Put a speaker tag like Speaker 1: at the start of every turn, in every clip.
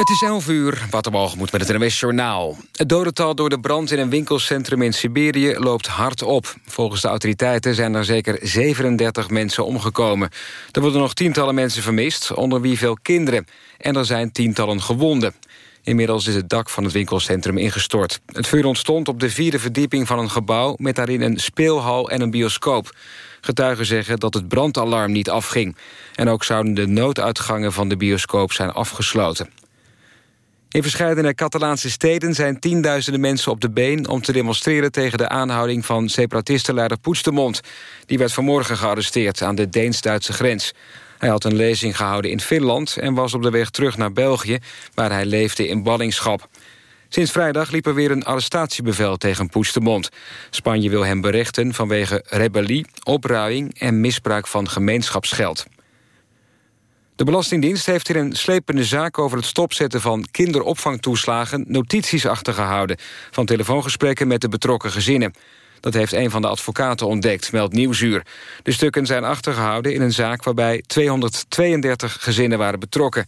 Speaker 1: Het is 11 uur, moet met het NWS Journaal. Het dodental door de brand in een winkelcentrum in Siberië loopt hard op. Volgens de autoriteiten zijn er zeker 37 mensen omgekomen. Er worden nog tientallen mensen vermist, onder wie veel kinderen. En er zijn tientallen gewonden. Inmiddels is het dak van het winkelcentrum ingestort. Het vuur ontstond op de vierde verdieping van een gebouw... met daarin een speelhal en een bioscoop. Getuigen zeggen dat het brandalarm niet afging. En ook zouden de nooduitgangen van de bioscoop zijn afgesloten. In verschillende Catalaanse steden zijn tienduizenden mensen op de been... om te demonstreren tegen de aanhouding van separatistenleider Puigdemont. Die werd vanmorgen gearresteerd aan de Deens-Duitse grens. Hij had een lezing gehouden in Finland... en was op de weg terug naar België, waar hij leefde in ballingschap. Sinds vrijdag liep er weer een arrestatiebevel tegen Puigdemont. Spanje wil hem berechten vanwege rebellie, opruiing... en misbruik van gemeenschapsgeld. De Belastingdienst heeft in een slepende zaak over het stopzetten van kinderopvangtoeslagen notities achtergehouden van telefoongesprekken met de betrokken gezinnen. Dat heeft een van de advocaten ontdekt, meldt Nieuwsuur. De stukken zijn achtergehouden in een zaak waarbij 232 gezinnen waren betrokken.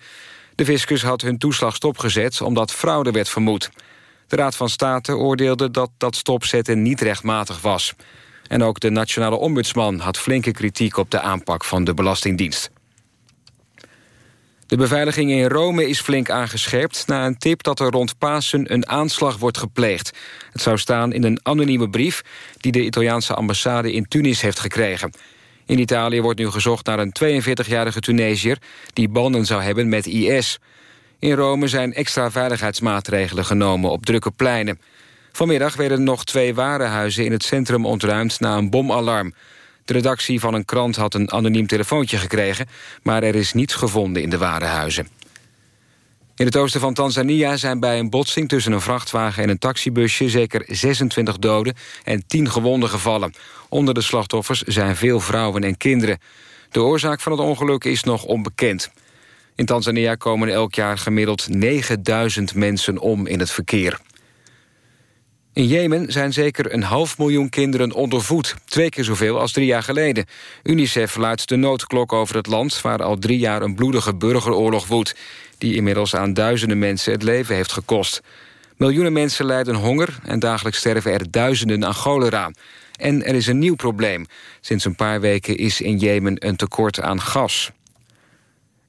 Speaker 1: De fiscus had hun toeslag stopgezet omdat fraude werd vermoed. De Raad van State oordeelde dat dat stopzetten niet rechtmatig was. En ook de nationale ombudsman had flinke kritiek op de aanpak van de Belastingdienst. De beveiliging in Rome is flink aangescherpt... na een tip dat er rond Pasen een aanslag wordt gepleegd. Het zou staan in een anonieme brief... die de Italiaanse ambassade in Tunis heeft gekregen. In Italië wordt nu gezocht naar een 42-jarige Tunesiër... die banden zou hebben met IS. In Rome zijn extra veiligheidsmaatregelen genomen op drukke pleinen. Vanmiddag werden nog twee warenhuizen in het centrum ontruimd... na een bomalarm. De redactie van een krant had een anoniem telefoontje gekregen... maar er is niets gevonden in de warenhuizen. In het oosten van Tanzania zijn bij een botsing tussen een vrachtwagen en een taxibusje zeker 26 doden en 10 gewonden gevallen. Onder de slachtoffers zijn veel vrouwen en kinderen. De oorzaak van het ongeluk is nog onbekend. In Tanzania komen elk jaar gemiddeld 9000 mensen om in het verkeer. In Jemen zijn zeker een half miljoen kinderen ondervoed. Twee keer zoveel als drie jaar geleden. UNICEF luidt de noodklok over het land... waar al drie jaar een bloedige burgeroorlog woedt... die inmiddels aan duizenden mensen het leven heeft gekost. Miljoenen mensen lijden honger... en dagelijks sterven er duizenden aan cholera. En er is een nieuw probleem. Sinds een paar weken is in Jemen een tekort aan gas.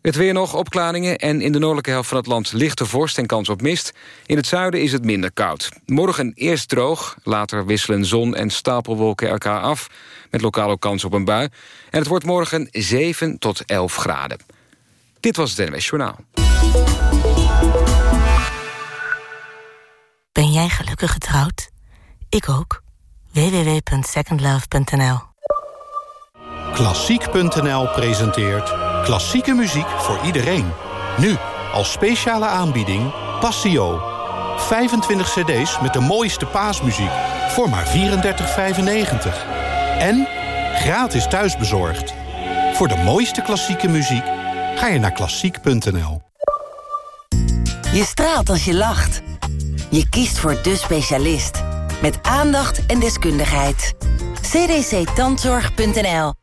Speaker 1: Het weer nog, opklaringen en in de noordelijke helft van het land lichte vorst en kans op mist. In het zuiden is het minder koud. Morgen eerst droog, later wisselen zon en stapelwolken elkaar af... met lokale kans op een bui. En het wordt morgen 7 tot 11 graden. Dit was het NWS Journaal.
Speaker 2: Ben jij gelukkig getrouwd? Ik ook. www.secondlove.nl
Speaker 3: Klassiek.nl presenteert Klassieke muziek voor iedereen. Nu, als speciale aanbieding, Passio. 25 cd's met de mooiste paasmuziek voor maar 34,95. En gratis thuisbezorgd. Voor de mooiste klassieke muziek ga je naar klassiek.nl.
Speaker 4: Je straalt als je lacht. Je kiest voor de specialist. Met aandacht en deskundigheid. cdctandzorg.nl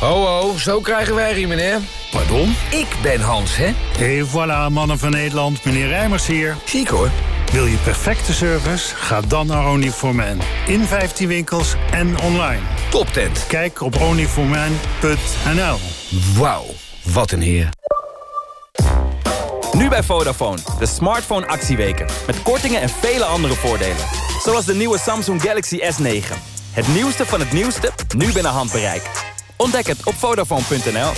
Speaker 5: Ho ho, zo krijgen wij hier, meneer.
Speaker 6: Pardon?
Speaker 5: Ik ben Hans, hè?
Speaker 6: Et voilà, mannen van Nederland, meneer Rijmers hier.
Speaker 5: Chic hoor.
Speaker 6: Wil je perfecte service? Ga dan naar Onlyforman. In 15 winkels en online.
Speaker 5: Top tent.
Speaker 6: Kijk op onlyforman.nl.
Speaker 5: Wauw, wat een heer.
Speaker 7: Nu bij Vodafone, de smartphone actieweken. Met kortingen en vele andere voordelen. Zoals de nieuwe Samsung Galaxy S9. Het nieuwste van het nieuwste, nu binnen handbereik. Ontdek het op Vodafone.nl.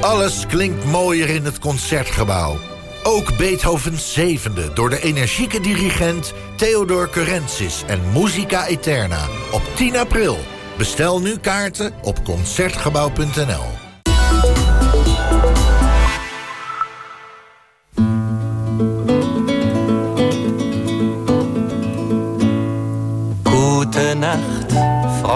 Speaker 8: Alles klinkt mooier in het Concertgebouw. Ook Beethovens zevende door de energieke dirigent Theodor Curensis en Musica Eterna op 10 april. Bestel nu kaarten op Concertgebouw.nl.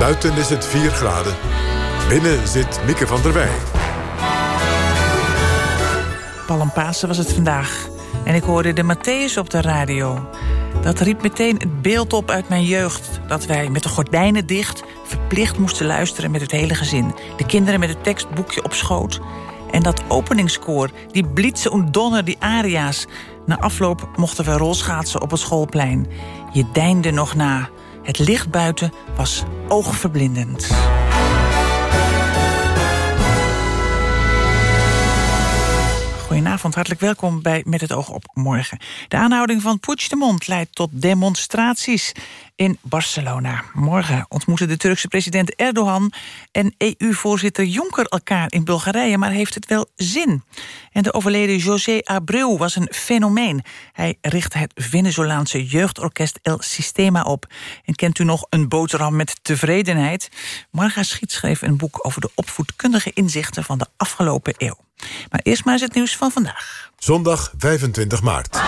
Speaker 9: Buiten is het 4 graden. Binnen zit Mieke van der Wij.
Speaker 10: Pasen was het vandaag. En ik hoorde de Matthäus op de radio. Dat riep meteen het beeld op uit mijn jeugd. Dat wij met de gordijnen dicht verplicht moesten luisteren met het hele gezin. De kinderen met het tekstboekje op schoot. En dat openingskoor, die blitse und donner, die aria's. Na afloop mochten we rolschaatsen op het schoolplein. Je deinde nog na. Het licht buiten was oogverblindend. Goedenavond, hartelijk welkom bij Met het oog op morgen. De aanhouding van Puigdemont leidt tot demonstraties in Barcelona. Morgen ontmoeten de Turkse president Erdogan en EU-voorzitter Juncker elkaar in Bulgarije, maar heeft het wel zin? En de overleden José Abreu was een fenomeen. Hij richtte het Venezolaanse jeugdorkest El Sistema op. En kent u nog een boterham met tevredenheid? Marga Schiet schreef een boek over de opvoedkundige inzichten van de afgelopen eeuw. Maar eerst maar eens het nieuws van vandaag.
Speaker 9: Zondag 25 maart.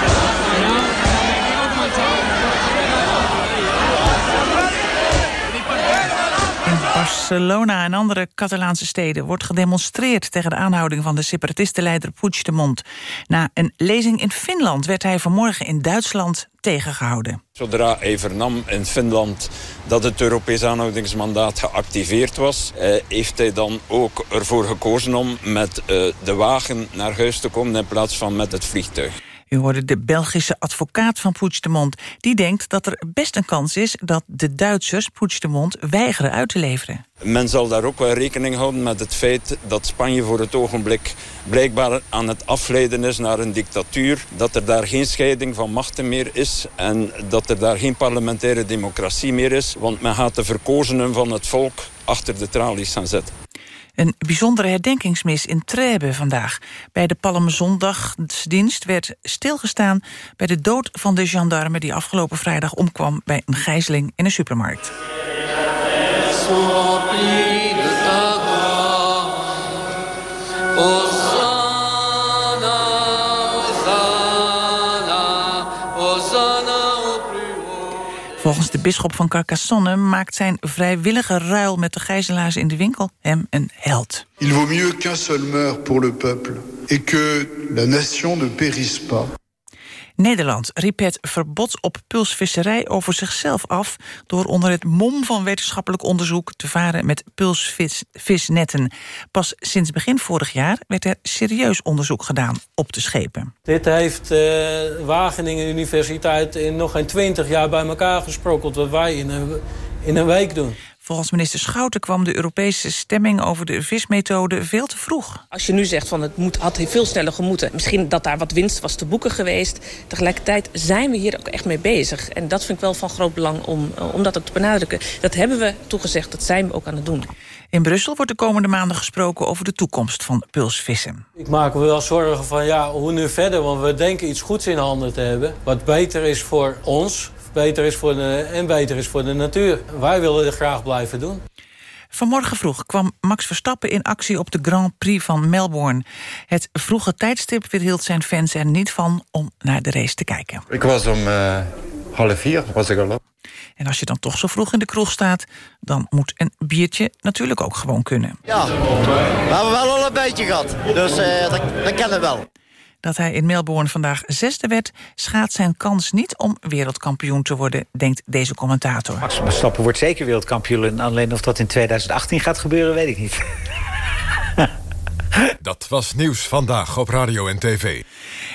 Speaker 10: Barcelona en andere Catalaanse steden wordt gedemonstreerd tegen de aanhouding van de separatistenleider Puigdemont. Na een lezing in Finland werd hij vanmorgen in Duitsland tegengehouden.
Speaker 11: Zodra hij vernam in Finland dat het Europees aanhoudingsmandaat geactiveerd was... Eh, heeft hij dan ook ervoor gekozen om met eh, de wagen naar huis te komen... in plaats van met het vliegtuig.
Speaker 10: U hoorde de Belgische advocaat van Puigdemont. Die denkt dat er best een kans is dat de Duitsers Puigdemont weigeren uit te leveren.
Speaker 11: Men zal daar ook wel rekening houden met het feit dat Spanje voor het ogenblik blijkbaar aan het afleiden is naar een dictatuur. Dat er daar geen scheiding van machten meer is en dat er daar geen parlementaire democratie meer is. Want men gaat de verkozenen van het volk achter de tralies gaan zetten.
Speaker 10: Een bijzondere herdenkingsmis in Trèbes vandaag. Bij de Palmzondagsdienst werd stilgestaan... bij de dood van de gendarme die afgelopen vrijdag omkwam... bij een gijzeling in een supermarkt. Volgens de bisschop van Carcassonne maakt zijn vrijwillige ruil met de gijzelaars in de winkel hem een held.
Speaker 12: Il vaut mieux qu'un seul meurt pour le peuple et que la nation ne périsse pas.
Speaker 10: Nederland riep het verbod op pulsvisserij over zichzelf af... door onder het mom van wetenschappelijk onderzoek te varen met pulsvisnetten. Pas sinds begin vorig jaar werd er serieus onderzoek gedaan op de schepen.
Speaker 13: Dit heeft de uh, Wageningen Universiteit in nog geen twintig jaar bij elkaar gesproken... wat wij in een, in een week doen.
Speaker 10: Volgens minister Schouten kwam de Europese stemming over de vismethode veel te vroeg.
Speaker 14: Als je nu zegt van het moet, had veel sneller gemoeten. Misschien dat daar wat winst was te boeken geweest. Tegelijkertijd zijn we hier ook echt mee bezig. En dat vind ik wel van groot belang om, eh, om dat ook te benadrukken. Dat hebben we toegezegd, dat zijn we ook aan het doen.
Speaker 10: In Brussel wordt de komende maanden gesproken over de toekomst van pulsvissen.
Speaker 13: Ik maak me wel zorgen van ja, hoe nu verder, want we denken iets goeds in handen te hebben. Wat beter is voor ons, beter is voor de, en beter is voor de natuur. Wij willen het graag blijven doen.
Speaker 10: Vanmorgen vroeg kwam Max Verstappen in actie op de Grand Prix van Melbourne. Het vroege tijdstip weerhield zijn fans er niet van om naar de race te kijken.
Speaker 15: Ik was om uh, half vier, was ik al op.
Speaker 10: En als je dan toch zo vroeg in de kroeg staat... dan moet een biertje natuurlijk ook gewoon kunnen.
Speaker 16: Ja, we hebben wel al een beetje gehad. Dus uh, dat, dat kennen we wel.
Speaker 10: Dat hij in Melbourne vandaag zesde werd... schaadt zijn kans niet om wereldkampioen te worden, denkt deze commentator.
Speaker 17: Max Verstappen wordt zeker wereldkampioen. Alleen of dat in 2018 gaat gebeuren, weet ik niet.
Speaker 9: Dat was Nieuws Vandaag op Radio en TV.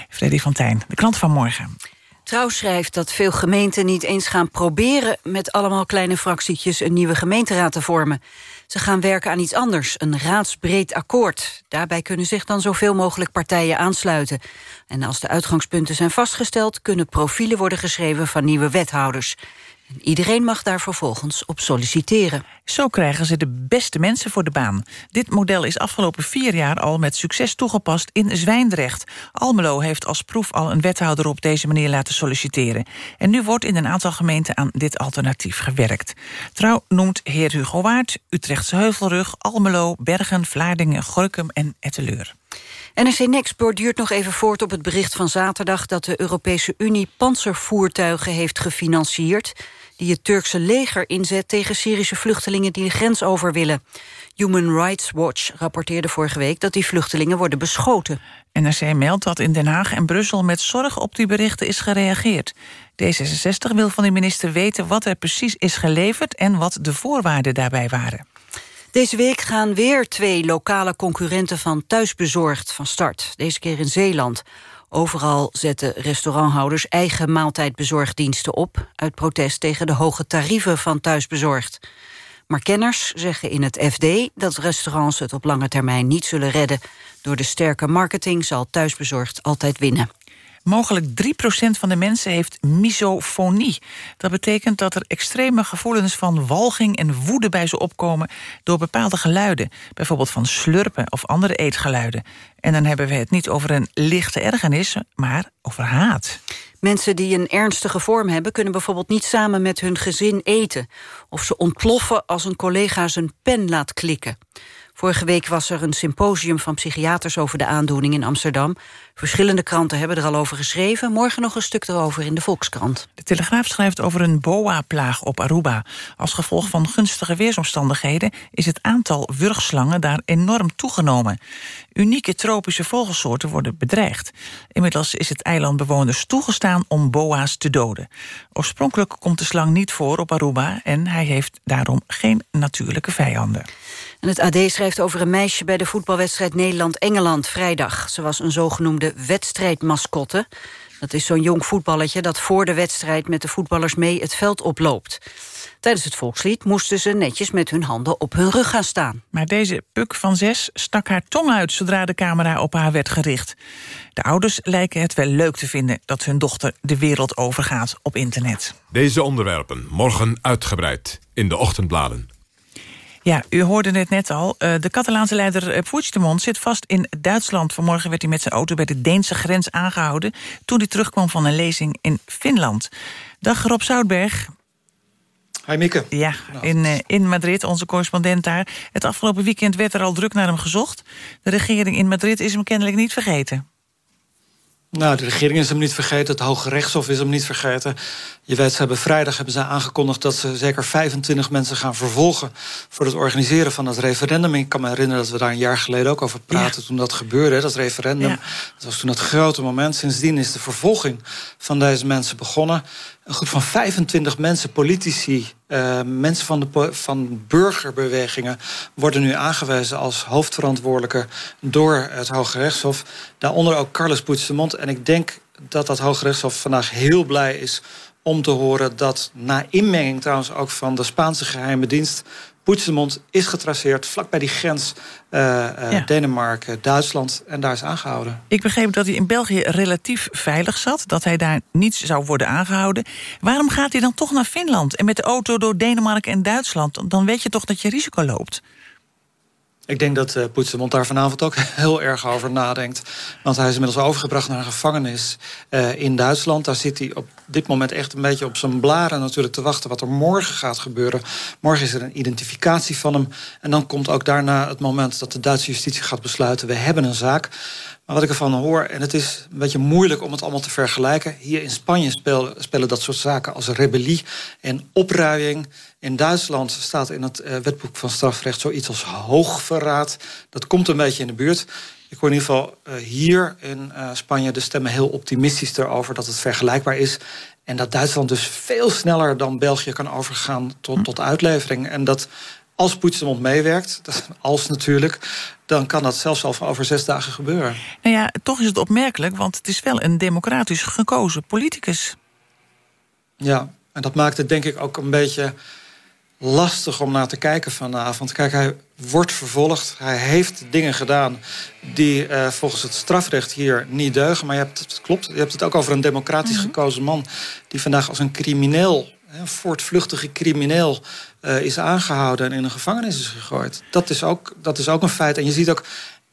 Speaker 10: Freddy van Tijn, de krant van morgen.
Speaker 18: Trouw schrijft dat veel gemeenten niet eens gaan proberen... met allemaal kleine fractietjes een nieuwe gemeenteraad te vormen. Ze gaan werken aan iets anders, een raadsbreed akkoord. Daarbij kunnen zich dan zoveel mogelijk partijen aansluiten. En als de uitgangspunten zijn vastgesteld... kunnen profielen worden geschreven van nieuwe wethouders. Iedereen mag daar vervolgens op solliciteren.
Speaker 10: Zo krijgen ze de beste mensen voor de baan. Dit model is afgelopen vier jaar al met succes toegepast in Zwijndrecht. Almelo heeft als proef al een wethouder op deze manier laten solliciteren. En nu wordt in een aantal gemeenten aan dit alternatief gewerkt. Trouw noemt heer Hugo Waard, Utrechtse Heuvelrug, Almelo, Bergen, Vlaardingen, Gorkum en Etteleur.
Speaker 18: NRC Next borduurt nog even voort op het bericht van zaterdag... dat de Europese Unie panzervoertuigen heeft gefinancierd... die het Turkse leger inzet tegen Syrische vluchtelingen... die de grens over willen. Human Rights Watch rapporteerde vorige week... dat die vluchtelingen worden beschoten.
Speaker 10: NRC meldt dat in Den Haag en Brussel met zorg op die berichten is gereageerd. D66 wil van de minister weten wat er precies is geleverd... en wat de voorwaarden daarbij waren.
Speaker 18: Deze week gaan weer twee lokale concurrenten van Thuisbezorgd van start. Deze keer in Zeeland. Overal zetten restauranthouders eigen maaltijdbezorgdiensten op... uit protest tegen de hoge tarieven van Thuisbezorgd. Maar kenners zeggen in het FD dat restaurants het op lange termijn niet zullen redden. Door de sterke marketing zal Thuisbezorgd altijd winnen.
Speaker 10: Mogelijk 3% van de mensen heeft misofonie. Dat betekent dat er extreme gevoelens van walging en woede bij ze opkomen door bepaalde geluiden. Bijvoorbeeld van slurpen of andere eetgeluiden. En dan hebben we het niet over een lichte ergernis, maar over haat.
Speaker 18: Mensen die een ernstige vorm hebben... kunnen bijvoorbeeld niet samen met hun gezin eten. Of ze ontploffen als een collega zijn pen laat klikken. Vorige week was er een symposium van psychiaters over de aandoening in Amsterdam. Verschillende kranten hebben er al over geschreven. Morgen nog een stuk erover in de Volkskrant.
Speaker 10: De Telegraaf schrijft over een boa-plaag op Aruba. Als gevolg van gunstige weersomstandigheden... is het aantal wurgslangen daar enorm toegenomen. Unieke tropische vogelsoorten worden bedreigd. Inmiddels is het eilandbewoners toegestaan om boa's te doden. Oorspronkelijk komt de slang niet voor op Aruba... en hij heeft daarom geen natuurlijke vijanden.
Speaker 18: En het AD schrijft over een meisje bij de voetbalwedstrijd Nederland-Engeland vrijdag. Ze was een zogenoemde wedstrijdmascotte. Dat is zo'n jong voetballetje dat voor de wedstrijd met de voetballers mee het veld oploopt. Tijdens het volkslied moesten ze netjes met hun handen op hun rug gaan staan.
Speaker 10: Maar deze Puk van zes stak haar tong uit zodra de camera op haar werd gericht. De ouders lijken het wel leuk te vinden dat hun dochter de wereld overgaat op internet.
Speaker 9: Deze onderwerpen morgen uitgebreid in de ochtendbladen.
Speaker 10: Ja, u hoorde het net al. Eh, de Catalaanse leider eh, Puigdemont zit vast in Duitsland. Vanmorgen werd hij met zijn auto bij de Deense grens aangehouden... toen hij terugkwam van een lezing in Finland. Dag Rob Zoutberg.
Speaker 19: Hi Mieke.
Speaker 10: Ja, in, eh, in Madrid, onze correspondent daar. Het afgelopen weekend werd er al druk naar hem gezocht. De regering in Madrid is hem kennelijk niet vergeten.
Speaker 19: Nou, de regering is hem niet vergeten, het Hoge Rechtshof is hem niet vergeten. Je weet, ze hebben vrijdag hebben ze aangekondigd dat ze zeker 25 mensen gaan vervolgen voor het organiseren van het referendum. Ik kan me herinneren dat we daar een jaar geleden ook over praten toen dat gebeurde, dat referendum. Dat was toen het grote moment. Sindsdien is de vervolging van deze mensen begonnen. Een groep van 25 mensen, politici, uh, mensen van, de, van burgerbewegingen... worden nu aangewezen als hoofdverantwoordelijke door het Hoge Rechtshof. Daaronder ook Carlos Puigdemont. En ik denk dat dat Hoge Rechtshof vandaag heel blij is om te horen dat na inmenging trouwens ook van de Spaanse geheime dienst... Puigdemont is getraceerd vlak bij die grens uh, uh, Denemarken, Duitsland en daar is aangehouden.
Speaker 10: Ik begreep dat hij in België relatief veilig zat, dat hij daar niet zou worden aangehouden. Waarom gaat hij dan toch naar Finland en met de auto door Denemarken en Duitsland? Dan weet je toch dat je risico loopt.
Speaker 19: Ik denk dat uh, Poetsemond daar vanavond ook heel erg over nadenkt. Want hij is inmiddels overgebracht naar een gevangenis uh, in Duitsland. Daar zit hij op dit moment echt een beetje op zijn blaren natuurlijk te wachten... wat er morgen gaat gebeuren. Morgen is er een identificatie van hem. En dan komt ook daarna het moment dat de Duitse justitie gaat besluiten... we hebben een zaak. Maar wat ik ervan hoor, en het is een beetje moeilijk om het allemaal te vergelijken... hier in Spanje spelen, spelen dat soort zaken als rebellie en opruiing... In Duitsland staat in het uh, wetboek van strafrecht zoiets als hoogverraad. Dat komt een beetje in de buurt. Ik hoor in ieder geval uh, hier in uh, Spanje de stemmen heel optimistisch erover dat het vergelijkbaar is. En dat Duitsland dus veel sneller dan België kan overgaan tot, tot uitlevering. En dat als Puigdemont meewerkt, als natuurlijk... dan kan dat zelfs al over zes dagen gebeuren.
Speaker 10: Nou ja, toch is het opmerkelijk, want het is wel een democratisch gekozen politicus.
Speaker 19: Ja, en dat maakt het denk ik ook een beetje lastig om naar te kijken vanavond. Kijk, hij wordt vervolgd. Hij heeft dingen gedaan die uh, volgens het strafrecht hier niet deugen. Maar je hebt, het klopt, je hebt het ook over een democratisch gekozen man... die vandaag als een crimineel een voortvluchtige crimineel uh, is aangehouden en in een gevangenis is gegooid. Dat is, ook, dat is ook een feit. En je ziet ook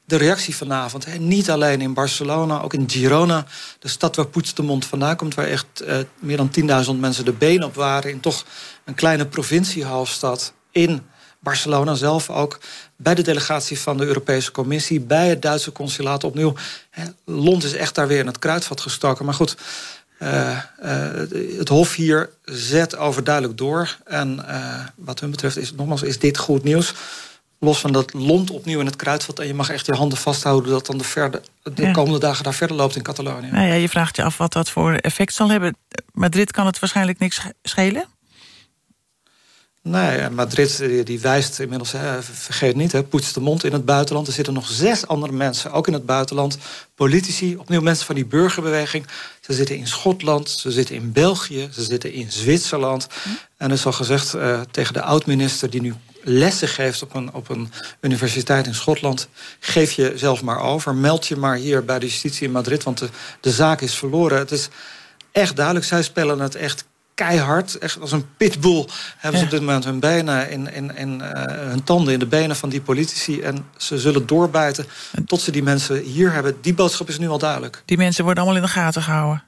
Speaker 19: de reactie vanavond. Hè. Niet alleen in Barcelona, ook in Girona, de stad waar Puigdemont vandaan komt... waar echt uh, meer dan 10.000 mensen de been op waren... in toch een kleine provinciehoofdstad in Barcelona zelf ook... bij de delegatie van de Europese Commissie... bij het Duitse consulaat opnieuw. Hè, Londen is echt daar weer in het kruidvat gestoken. Maar goed, uh, uh, het Hof hier zet overduidelijk door. En wat hun betreft is nogmaals is dit goed nieuws. Los van dat Lond opnieuw in het kruidvat... en je mag echt je handen vasthouden... dat dan de, verder, de ja. komende dagen daar verder loopt in Catalonië.
Speaker 10: Nou ja, je vraagt je af wat dat voor effect zal hebben. Madrid kan het waarschijnlijk niks schelen?
Speaker 19: Nee, Madrid die wijst inmiddels, hè, vergeet niet, hè, poetst de mond in het buitenland. Er zitten nog zes andere mensen, ook in het buitenland. Politici, opnieuw mensen van die burgerbeweging. Ze zitten in Schotland, ze zitten in België, ze zitten in Zwitserland. Hm. En er is al gezegd uh, tegen de oud-minister die nu lessen geeft op een, op een universiteit in Schotland... geef je zelf maar over, meld je maar hier bij de justitie in Madrid... want de, de zaak is verloren. Het is echt duidelijk, zij spelen het echt keihard. Echt als een pitbull hebben ze op dit moment hun benen in, in, in uh, hun tanden in de benen van die politici. En ze zullen doorbijten tot ze die mensen hier hebben. Die boodschap is nu al duidelijk.
Speaker 10: Die mensen worden allemaal in de gaten gehouden.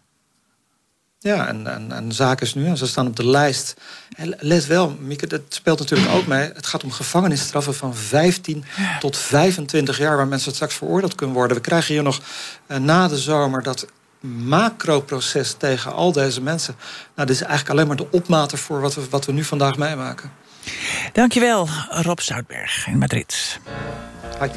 Speaker 19: Ja, en, en, en de zaak is nu, en ze staan op de lijst. En let wel, Mieke, dat speelt natuurlijk ook mee. Het gaat om gevangenisstraffen van 15 ja. tot 25 jaar... waar mensen straks veroordeeld kunnen worden. We krijgen hier nog uh, na de zomer dat macroproces tegen al deze mensen. Nou, dit is eigenlijk alleen maar de opmater voor wat we, wat we nu vandaag meemaken.
Speaker 10: Dankjewel, Rob Zoutberg in Madrid.
Speaker 19: Hoi.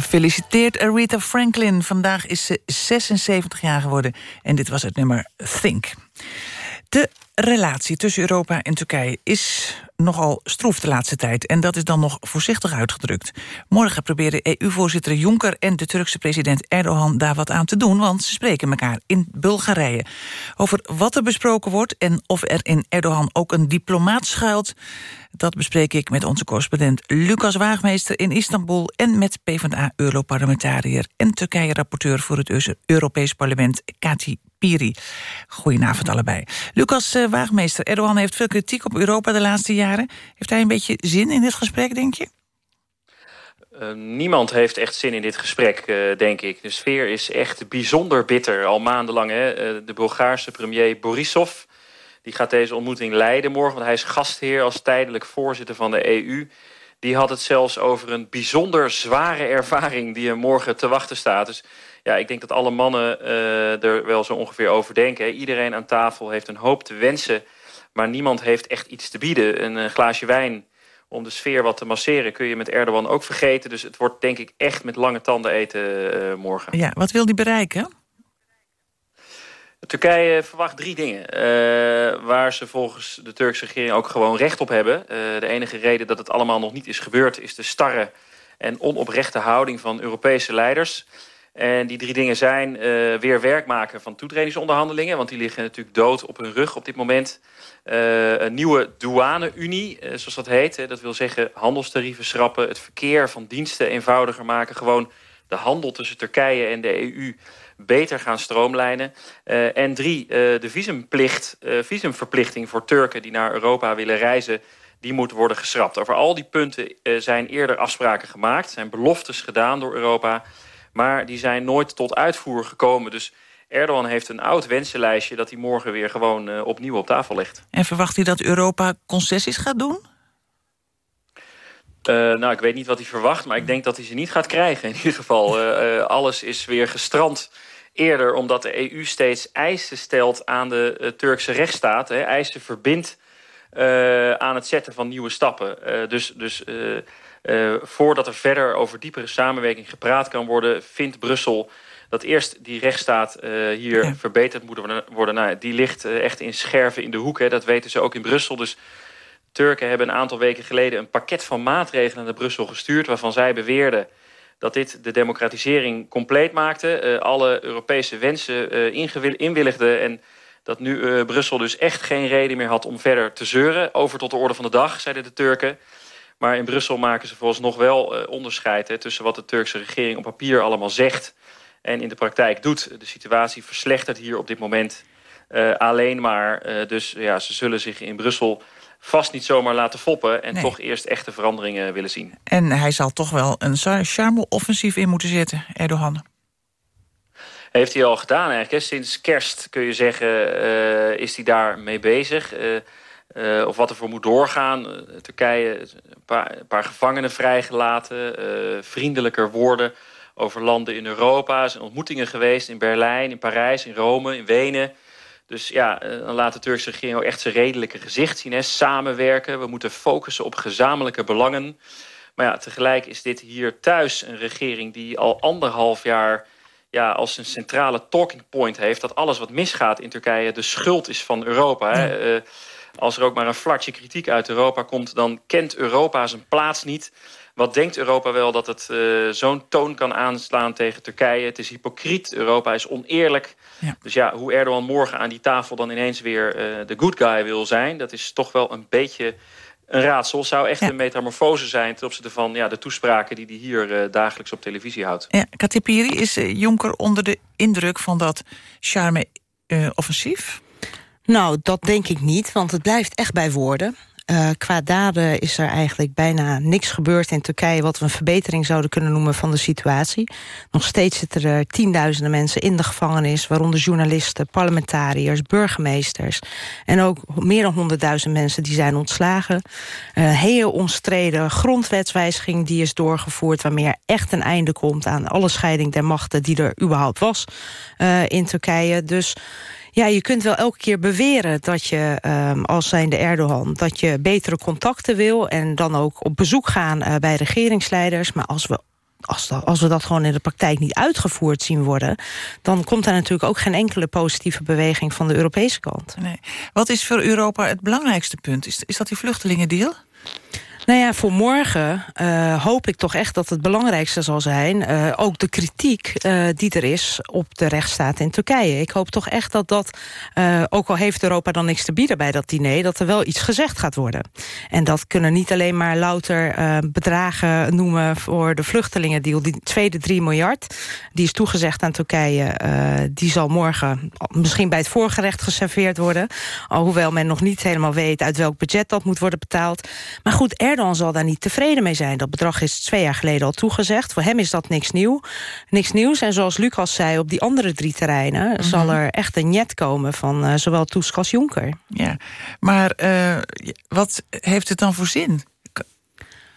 Speaker 10: Gefeliciteerd Aretha Franklin. Vandaag is ze 76 jaar geworden en dit was het nummer Think. De relatie tussen Europa en Turkije is nogal stroef de laatste tijd. En dat is dan nog voorzichtig uitgedrukt. Morgen proberen EU-voorzitter Juncker en de Turkse president Erdogan daar wat aan te doen, want ze spreken elkaar in Bulgarije. Over wat er besproken wordt en of er in Erdogan ook een diplomaat schuilt, dat bespreek ik met onze correspondent Lucas Waagmeester in Istanbul... en met PvdA-europarlementariër en Turkije-rapporteur... voor het Europees Parlement, Kati Piri. Goedenavond allebei. Lucas uh, Waagmeester, Erdogan heeft veel kritiek op Europa de laatste jaren. Heeft hij een beetje zin in dit gesprek, denk je?
Speaker 20: Uh, niemand heeft echt zin in dit gesprek, uh, denk ik. De sfeer is echt bijzonder bitter, al maandenlang. Hè? De Bulgaarse premier Borisov die gaat deze ontmoeting leiden morgen. Want hij is gastheer als tijdelijk voorzitter van de EU. die had het zelfs over een bijzonder zware ervaring... die er morgen te wachten staat. Dus ja, ik denk dat alle mannen uh, er wel zo ongeveer over denken. Iedereen aan tafel heeft een hoop te wensen... maar niemand heeft echt iets te bieden. Een uh, glaasje wijn om de sfeer wat te masseren... kun je met Erdogan ook vergeten. Dus het wordt denk ik echt met lange tanden eten uh, morgen.
Speaker 10: Ja, wat wil die bereiken?
Speaker 20: Turkije verwacht drie dingen. Uh, waar ze volgens de Turkse regering ook gewoon recht op hebben. Uh, de enige reden dat het allemaal nog niet is gebeurd... is de starre en onoprechte houding van Europese leiders. En die drie dingen zijn uh, weer werk maken van toetredingsonderhandelingen... want die liggen natuurlijk dood op hun rug op dit moment. een nieuwe douane-unie, zoals dat heet. Dat wil zeggen handelstarieven schrappen... het verkeer van diensten eenvoudiger maken. Gewoon de handel tussen Turkije en de EU beter gaan stroomlijnen. Uh, en drie, uh, de visumplicht, uh, visumverplichting voor Turken die naar Europa willen reizen... die moet worden geschrapt. Over al die punten zijn eerder afspraken gemaakt. zijn beloftes gedaan door Europa. Maar die zijn nooit tot uitvoer gekomen. Dus Erdogan heeft een oud wensenlijstje... dat hij morgen weer gewoon opnieuw op tafel legt.
Speaker 10: En verwacht hij dat Europa concessies gaat doen?
Speaker 20: Uh, nou, ik weet niet wat hij verwacht, maar ik denk dat hij ze niet gaat krijgen. In ieder geval, uh, uh, alles is weer gestrand eerder... omdat de EU steeds eisen stelt aan de Turkse rechtsstaat. Hè, eisen verbindt aan het zetten van nieuwe stappen. dus dus voordat er verder over diepere samenwerking gepraat kan worden... vindt Brussel dat eerst die rechtsstaat hier ja. verbeterd moet worden. Nou, die ligt echt in scherven in de hoek. Hè, dat weten ze ook in Brussel, dus... Turken hebben een aantal weken geleden een pakket van maatregelen naar Brussel gestuurd... waarvan zij beweerden dat dit de democratisering compleet maakte. Uh, alle Europese wensen uh, inwilligde en dat nu uh, Brussel dus echt geen reden meer had om verder te zeuren. Over tot de orde van de dag, zeiden de Turken. Maar in Brussel maken ze volgens nog wel onderscheid hè, tussen wat de Turkse regering op papier allemaal zegt... en in de praktijk doet. De situatie verslechtert hier op dit moment alleen maar. dus ja, ze zullen zich in Brussel vast niet zomaar laten foppen... en nee. toch eerst echte veranderingen willen zien.
Speaker 10: En hij zal toch wel een charme-offensief in moeten zetten, Erdogan.
Speaker 20: Heeft hij al gedaan eigenlijk. Hè? Sinds kerst kun je zeggen, uh, is hij daar mee bezig. Uh, uh, of wat er voor moet doorgaan. Turkije, een paar, een paar gevangenen vrijgelaten. vriendelijker woorden over landen in Europa. Er zijn ontmoetingen geweest in Berlijn, in Parijs, in Rome, in Wenen... Dus ja, dan laat de Turkse regering ook echt zijn redelijke gezicht zien. Hè. Samenwerken, we moeten focussen op gezamenlijke belangen. Maar ja, tegelijk is dit hier thuis een regering die al anderhalf jaar... Ja, als een centrale talking point heeft... dat alles wat misgaat in Turkije de schuld is van Europa. Hè. Uh, als er ook maar een flartje kritiek uit Europa komt... dan kent Europa zijn plaats niet... Wat denkt Europa wel dat het uh, zo'n toon kan aanslaan tegen Turkije? Het is hypocriet, Europa is oneerlijk. Ja. Dus ja, hoe Erdogan morgen aan die tafel dan ineens weer uh, de good guy wil zijn... dat is toch wel een beetje een raadsel. zou echt ja. een metamorfose zijn ten opzichte van ja, de toespraken... die hij hier uh, dagelijks op televisie houdt.
Speaker 10: Ja, Katipiri, is Jonker onder de indruk van dat charme-offensief?
Speaker 21: Nou, dat denk ik niet, want het blijft echt bij woorden. Uh, qua daden is er eigenlijk bijna niks gebeurd in Turkije... wat we een verbetering zouden kunnen noemen van de situatie. Nog steeds zitten er tienduizenden mensen in de gevangenis... waaronder journalisten, parlementariërs, burgemeesters... en ook meer dan honderdduizend mensen die zijn ontslagen. Uh, heel omstreden grondwetswijziging die is doorgevoerd... waarmee er echt een einde komt aan alle scheiding der machten... die er überhaupt was uh, in Turkije. Dus... Ja, je kunt wel elke keer beweren dat je, um, als zijnde Erdogan... dat je betere contacten wil en dan ook op bezoek gaan uh, bij regeringsleiders. Maar als we als, dat, als we dat gewoon in de praktijk niet uitgevoerd zien worden... dan komt daar natuurlijk ook geen enkele positieve beweging van de Europese kant.
Speaker 10: Nee. Wat is voor Europa het belangrijkste punt? Is, is dat die vluchtelingendeal?
Speaker 21: Nou ja, voor morgen uh, hoop ik toch echt dat het belangrijkste zal zijn... Uh, ook de kritiek uh, die er is op de rechtsstaat in Turkije. Ik hoop toch echt dat dat, ook al heeft Europa dan niks te bieden bij dat diner... dat er wel iets gezegd gaat worden. En dat kunnen niet alleen maar louter bedragen noemen... voor de vluchtelingendeal, die tweede 3 miljard... die is toegezegd aan Turkije, die zal morgen misschien bij het voorgerecht geserveerd worden. Alhoewel men nog niet helemaal weet uit welk budget dat moet worden betaald. Maar goed, er Erdogan zal daar niet tevreden mee zijn. Dat bedrag is twee jaar geleden al toegezegd. Voor hem is dat niks, nieuw, niks nieuws. En zoals Lucas zei, op die andere drie terreinen... Mm -hmm. zal er echt een net komen van uh, zowel Tusk als Juncker.
Speaker 10: Ja, maar uh, wat heeft het dan voor zin?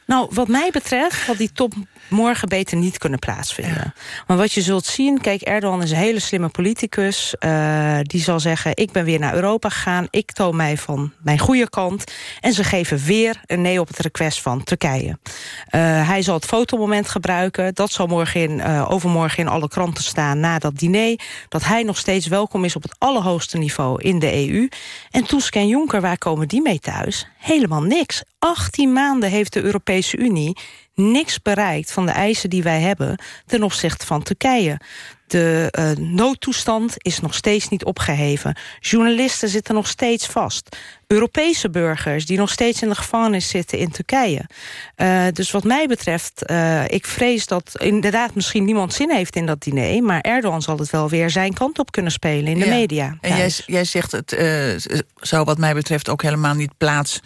Speaker 21: Nou, wat mij betreft had die top morgen beter niet kunnen plaatsvinden. Maar wat je zult zien, kijk, Erdogan is een hele slimme politicus. Uh, die zal zeggen, ik ben weer naar Europa gegaan. Ik toon mij van mijn goede kant. En ze geven weer een nee op het request van Turkije. Uh, hij zal het fotomoment gebruiken. Dat zal morgen in, uh, overmorgen in alle kranten staan na dat diner. Dat hij nog steeds welkom is op het allerhoogste niveau in de EU. En Tusk en Juncker, waar komen die mee thuis? Helemaal niks. 18 maanden heeft de Europese Unie niks bereikt van de eisen die wij hebben ten opzichte van Turkije. De uh, noodtoestand is nog steeds niet opgeheven. Journalisten zitten nog steeds vast. Europese burgers die nog steeds in de gevangenis zitten in Turkije. Uh, dus wat mij betreft, uh, ik vrees dat inderdaad misschien niemand zin heeft in dat diner... maar Erdogan zal het wel weer zijn kant op kunnen spelen in de
Speaker 10: ja.
Speaker 21: media.
Speaker 10: En jij, jij, zegt het zou wat mij betreft ook helemaal niet plaats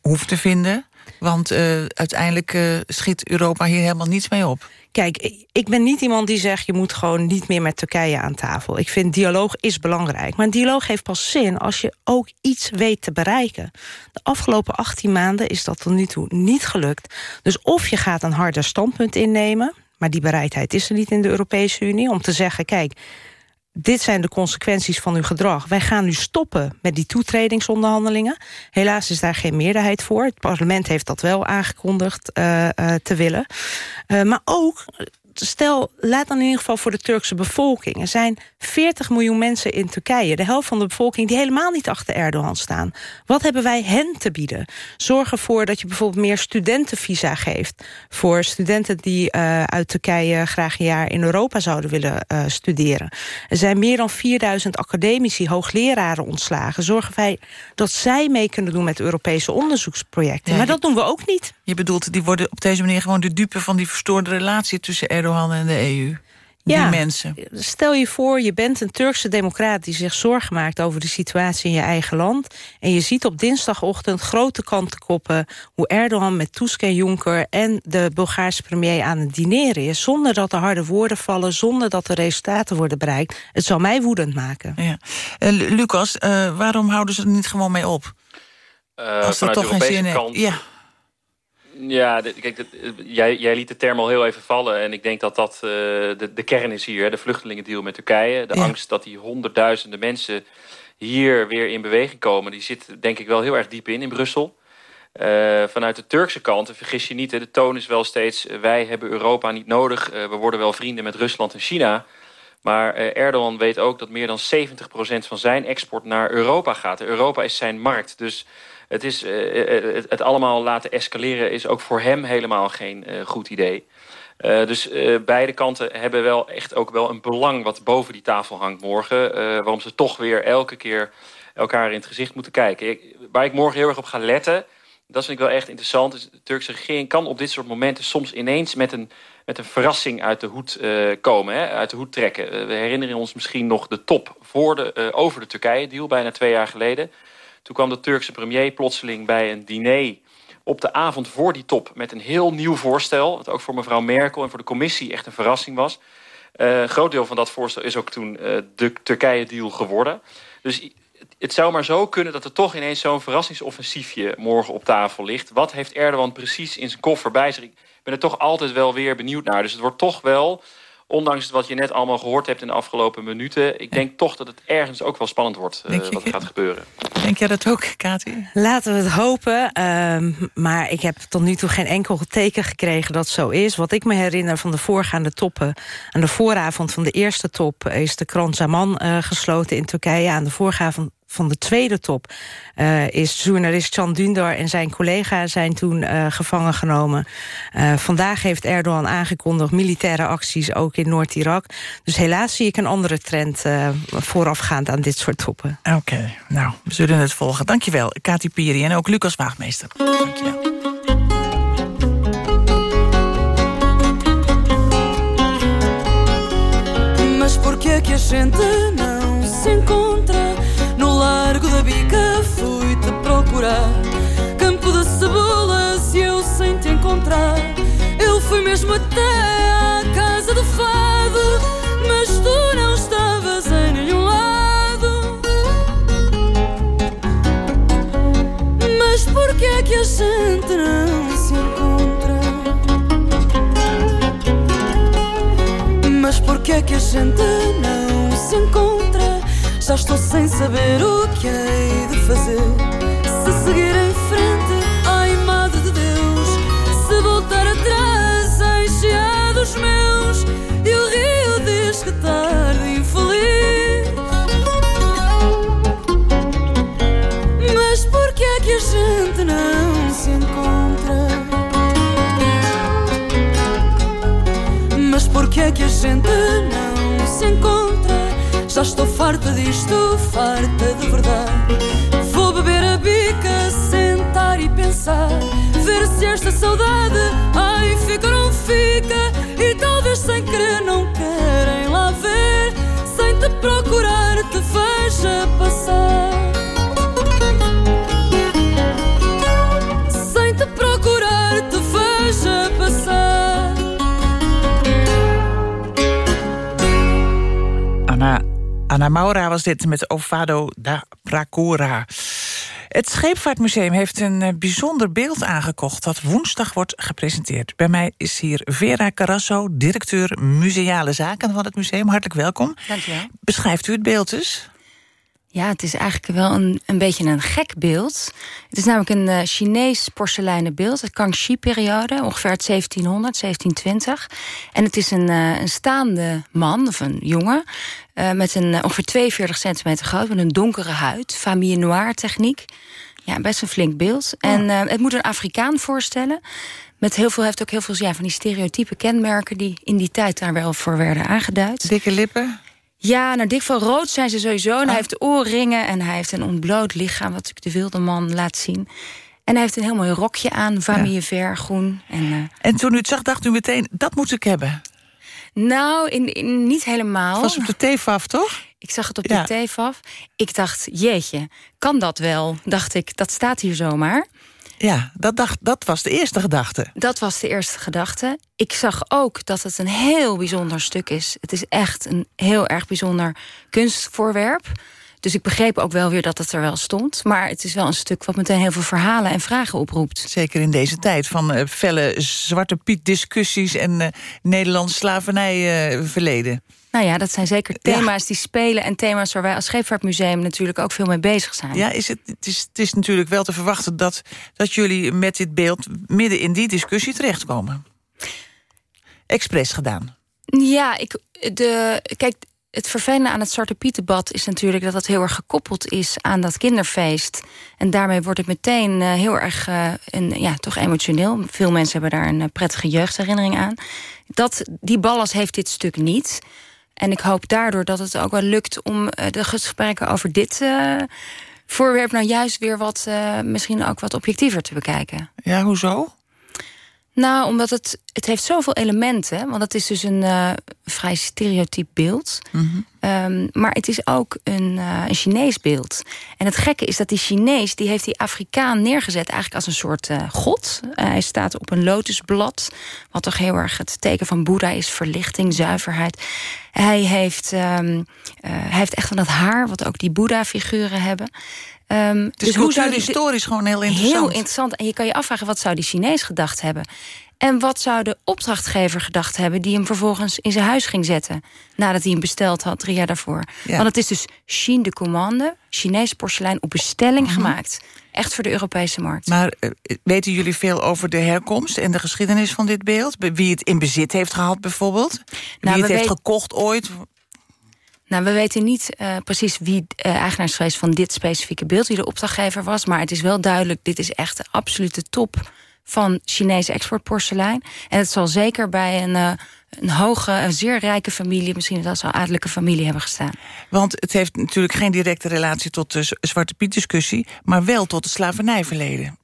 Speaker 10: hoeven te vinden... Want uh, uiteindelijk uh, schiet Europa hier helemaal niets mee op.
Speaker 21: Kijk, ik ben niet iemand die zegt... je moet gewoon niet meer met Turkije aan tafel. Ik vind dialoog is belangrijk. Maar een dialoog heeft pas zin als je ook iets weet te bereiken. De afgelopen 18 maanden is dat tot nu toe niet gelukt. Dus of je gaat een harder standpunt innemen... maar die bereidheid is er niet in de Europese Unie... om te zeggen, kijk, dit zijn de consequenties van uw gedrag. Wij gaan nu stoppen met die toetredingsonderhandelingen. Helaas is daar geen meerderheid voor. Het parlement heeft dat wel aangekondigd uh, uh, te willen. Uh, maar ook stel, laat dan in ieder geval voor de Turkse bevolking. Er zijn 40 miljoen mensen in Turkije. De helft van de bevolking die helemaal niet achter Erdogan staan. Wat hebben wij hen te bieden? Zorg ervoor dat je bijvoorbeeld meer studentenvisa geeft. Voor studenten die uh, uit Turkije graag een jaar in Europa zouden willen uh, studeren. Er zijn meer dan 4000 academici, hoogleraren ontslagen. Zorgen wij dat zij mee kunnen doen met Europese onderzoeksprojecten. Maar dat doen we ook niet.
Speaker 10: Je bedoelt, die worden op deze manier gewoon de dupe van die verstoorde relatie tussen Erdogan en de EU. Die
Speaker 21: ja,
Speaker 10: mensen.
Speaker 21: Stel je voor, je bent een Turkse democraat... die zich zorgen maakt over de situatie in je eigen land... en je ziet op dinsdagochtend grote kantenkoppen... hoe Erdogan met Tusk en Juncker en de Bulgaarse premier aan het dineren is... zonder dat er harde woorden vallen, zonder dat er resultaten worden bereikt. Het zal mij woedend maken.
Speaker 10: Ja. Uh, Lucas, uh, waarom houden ze er niet gewoon mee op?
Speaker 20: Uh, Als dat toch geen zin heeft. Ja. Ja, kijk, jij, jij, liet de term al heel even vallen. En ik denk dat dat uh, de, de, kern is hier. De vluchtelingendeal met Turkije. De ja. angst dat die honderdduizenden mensen hier weer in beweging komen... die zit denk ik wel heel erg diep in, in Brussel. Uh, vanuit de Turkse kant, vergis je niet... de toon is wel steeds... wij hebben Europa niet nodig. Uh, we worden wel vrienden met Rusland en China... Maar Erdogan weet ook dat meer dan 70% van zijn export naar Europa gaat. Europa is zijn markt. Dus het, is, uh, het, het, allemaal laten escaleren is ook voor hem helemaal geen goed idee. Dus beide kanten hebben wel echt ook wel een belang wat boven die tafel hangt morgen. waarom ze toch weer elke keer elkaar in het gezicht moeten kijken. Waar ik morgen heel erg op ga letten, dat vind ik wel echt interessant. De Turkse regering kan op dit soort momenten soms ineens met een, met een verrassing uit de hoed komen. Hè, uit de hoed trekken. we herinneren ons misschien nog de top voor de, over de Turkije-deal bijna twee jaar geleden. Toen kwam de Turkse premier plotseling bij een diner op de avond voor die top... met een heel nieuw voorstel, wat ook voor mevrouw Merkel en voor de commissie echt een verrassing was. Uh, een groot deel van dat voorstel is ook toen uh, de Turkije-deal geworden. Dus het zou maar zo kunnen dat er toch ineens zo'n verrassingsoffensiefje morgen op tafel ligt. Wat heeft Erdogan precies in zijn koffer bij zich? Ik ben er toch altijd wel weer benieuwd naar. Dus het wordt toch wel ondanks wat je net allemaal gehoord hebt in de afgelopen minuten... ik denk toch dat het ergens ook wel spannend wordt uh, wat er gaat gebeuren.
Speaker 10: Denk jij dat ook, Kati?
Speaker 21: Laten we het hopen. Uh, maar ik heb tot nu toe geen enkel teken gekregen dat zo is. Wat ik me herinner van de voorgaande toppen... aan de vooravond van de eerste top is de krant Zaman uh, gesloten in Turkije. Aan de vooravond van de tweede top uh, is journalist Can Dündar en zijn collega zijn toen uh, gevangen genomen. Uh, vandaag heeft Erdogan aangekondigd militaire acties ook in Noord-Irak. Dus helaas zie ik een andere trend voorafgaand aan dit soort toppen.
Speaker 10: Oké, okay, nou, we zullen het volgen. Dankjewel, Kati Piri en ook Lucas Waagmeester. Dankjewel.
Speaker 22: Mas por que que a gente não se encontra No largo da bica fui-te procurar. Campo da cebola, se eu sem te encontrar. Eu fui mesmo até à casa do fado, mas tu não estavas em nenhum lado. Mas por que é que a gente não se encontra? Mas por que é que a gente não se encontra? Já estou sem saber o que hei de fazer. Se seguir em frente, ai Madre de Deus, se voltar atrás, ai chiados meus, e o rio diz que tarde infeliz. Mas porque é que a gente não se encontra? Mas porque é que a gente não se encontra? Já estou farta disto, farta de verdade. Vou beber a bica, sentar e pensar. Ver se esta saudade, ai, fica ou não fica. E talvez sem querer não querem lá ver. Sem te procurar, te veja passar.
Speaker 10: Anna Maura was dit met Ovado da Procura. Het Scheepvaartmuseum heeft een eh, bijzonder beeld aangekocht... dat woensdag wordt gepresenteerd. Bij mij is hier Vera Carasso, directeur museale zaken van het museum. Hartelijk welkom.
Speaker 23: Dankjewel.
Speaker 10: Beschrijft u het beeld eens?
Speaker 23: Ja, het is eigenlijk wel een, een beetje een gek beeld. Het is namelijk een eh, Chinees porseleinen beeld, de Kangxi-periode, ongeveer uit 1700, 1720. En het is een, eh, een staande man, of een jongen, eh, met een eh, ongeveer 42 centimeter groot, met een donkere huid, famille noir techniek. Ja, best een flink beeld. En eh, het moet een Afrikaan voorstellen. Met heel veel, heeft ook heel veel ja, van die stereotype kenmerken die in die tijd daar wel voor werden aangeduid.
Speaker 10: Dikke lippen?
Speaker 23: Ja, nou dik van rood zijn ze sowieso. En hij heeft oorringen en hij heeft een ontbloot lichaam... wat ik de wilde man laat zien. En hij heeft een heel mooi rokje aan, vanille ver, groen. En,
Speaker 10: En toen u het zag, dacht u meteen, dat moet ik hebben.
Speaker 23: Nou, in, in- niet helemaal.
Speaker 10: Was op de TFAF, toch?
Speaker 23: Ik zag het op
Speaker 10: Ja.
Speaker 23: de TFAF. Ik dacht, jeetje, kan dat wel? Dacht ik, dat staat hier zomaar.
Speaker 10: Ja, dat, dacht, dat was de eerste gedachte.
Speaker 23: Dat was de eerste gedachte. Ik zag ook dat het een heel bijzonder stuk is. Het is echt een heel erg bijzonder kunstvoorwerp. Dus ik begreep ook wel weer dat het er wel stond. Maar het is wel een stuk wat meteen heel veel verhalen en vragen oproept.
Speaker 10: Zeker in deze tijd van eh, felle Zwarte Piet discussies... en eh Nederlands slavernij eh, verleden.
Speaker 23: Nou ja, dat zijn zeker thema's die spelen... en thema's waar wij als Scheepvaartmuseum natuurlijk ook veel mee bezig zijn.
Speaker 10: Ja, is het, het, is, het is natuurlijk wel te verwachten dat, dat jullie met dit beeld... midden in die discussie terechtkomen. Expres gedaan.
Speaker 23: Ja, ik, de, kijk, het vervelende aan het Zwarte Piet-debat is natuurlijk dat dat heel erg gekoppeld is aan dat kinderfeest. En daarmee wordt het meteen eh, heel erg eh, een, ja, toch emotioneel. Veel mensen hebben daar een eh, prettige jeugdherinnering aan. Dat, die ballast heeft dit stuk niet. En ik hoop daardoor dat het ook wel lukt om de gesprekken over dit voorwerp nou juist weer wat, misschien ook wat objectiever te bekijken.
Speaker 10: Ja, hoezo?
Speaker 23: Nou, omdat het, het heeft zoveel elementen. Want het is dus een eh, vrij stereotyp beeld. Ehm, maar het is ook een, eh, een Chinees beeld. En het gekke is dat die Chinees... die heeft die Afrikaan neergezet eigenlijk als een soort eh, god. Hij staat op een lotusblad. Wat toch heel erg het teken van Boeddha is. Verlichting, zuiverheid. Hij heeft, ehm, eh, hij heeft echt van dat haar... wat ook die Boeddha-figuren hebben... Ehm,
Speaker 10: Dus,
Speaker 23: hoe zou die-
Speaker 10: historisch gewoon heel interessant.
Speaker 23: Heel interessant. En je kan je afvragen, wat zou die Chinees gedacht hebben? En wat zou de opdrachtgever gedacht hebben... die hem vervolgens in zijn huis ging zetten... nadat hij hem besteld had, drie jaar daarvoor.
Speaker 10: Ja.
Speaker 23: Want het is dus Chine de commande... Chinees porselein op bestelling
Speaker 10: Mhm.
Speaker 23: gemaakt. Echt voor de Europese markt.
Speaker 10: Maar eh, weten jullie veel over de herkomst en de geschiedenis van dit beeld? Be- Wie het in bezit heeft gehad bijvoorbeeld? Wie
Speaker 23: Nou,
Speaker 10: het
Speaker 23: we
Speaker 10: heeft gekocht ooit?
Speaker 23: Nou, we weten niet eh, precies wie uh, eigenaar is geweest van dit specifieke beeld, wie de opdrachtgever was. Maar het is wel duidelijk, dit is echt de absolute top van Chinese exportporselein. En het zal zeker bij een, eh, een hoge, een zeer rijke familie, misschien wel zo'n adellijke familie hebben gestaan.
Speaker 10: Want het heeft natuurlijk geen directe relatie tot de Zwarte Piet discussie... maar wel tot het slavernijverleden.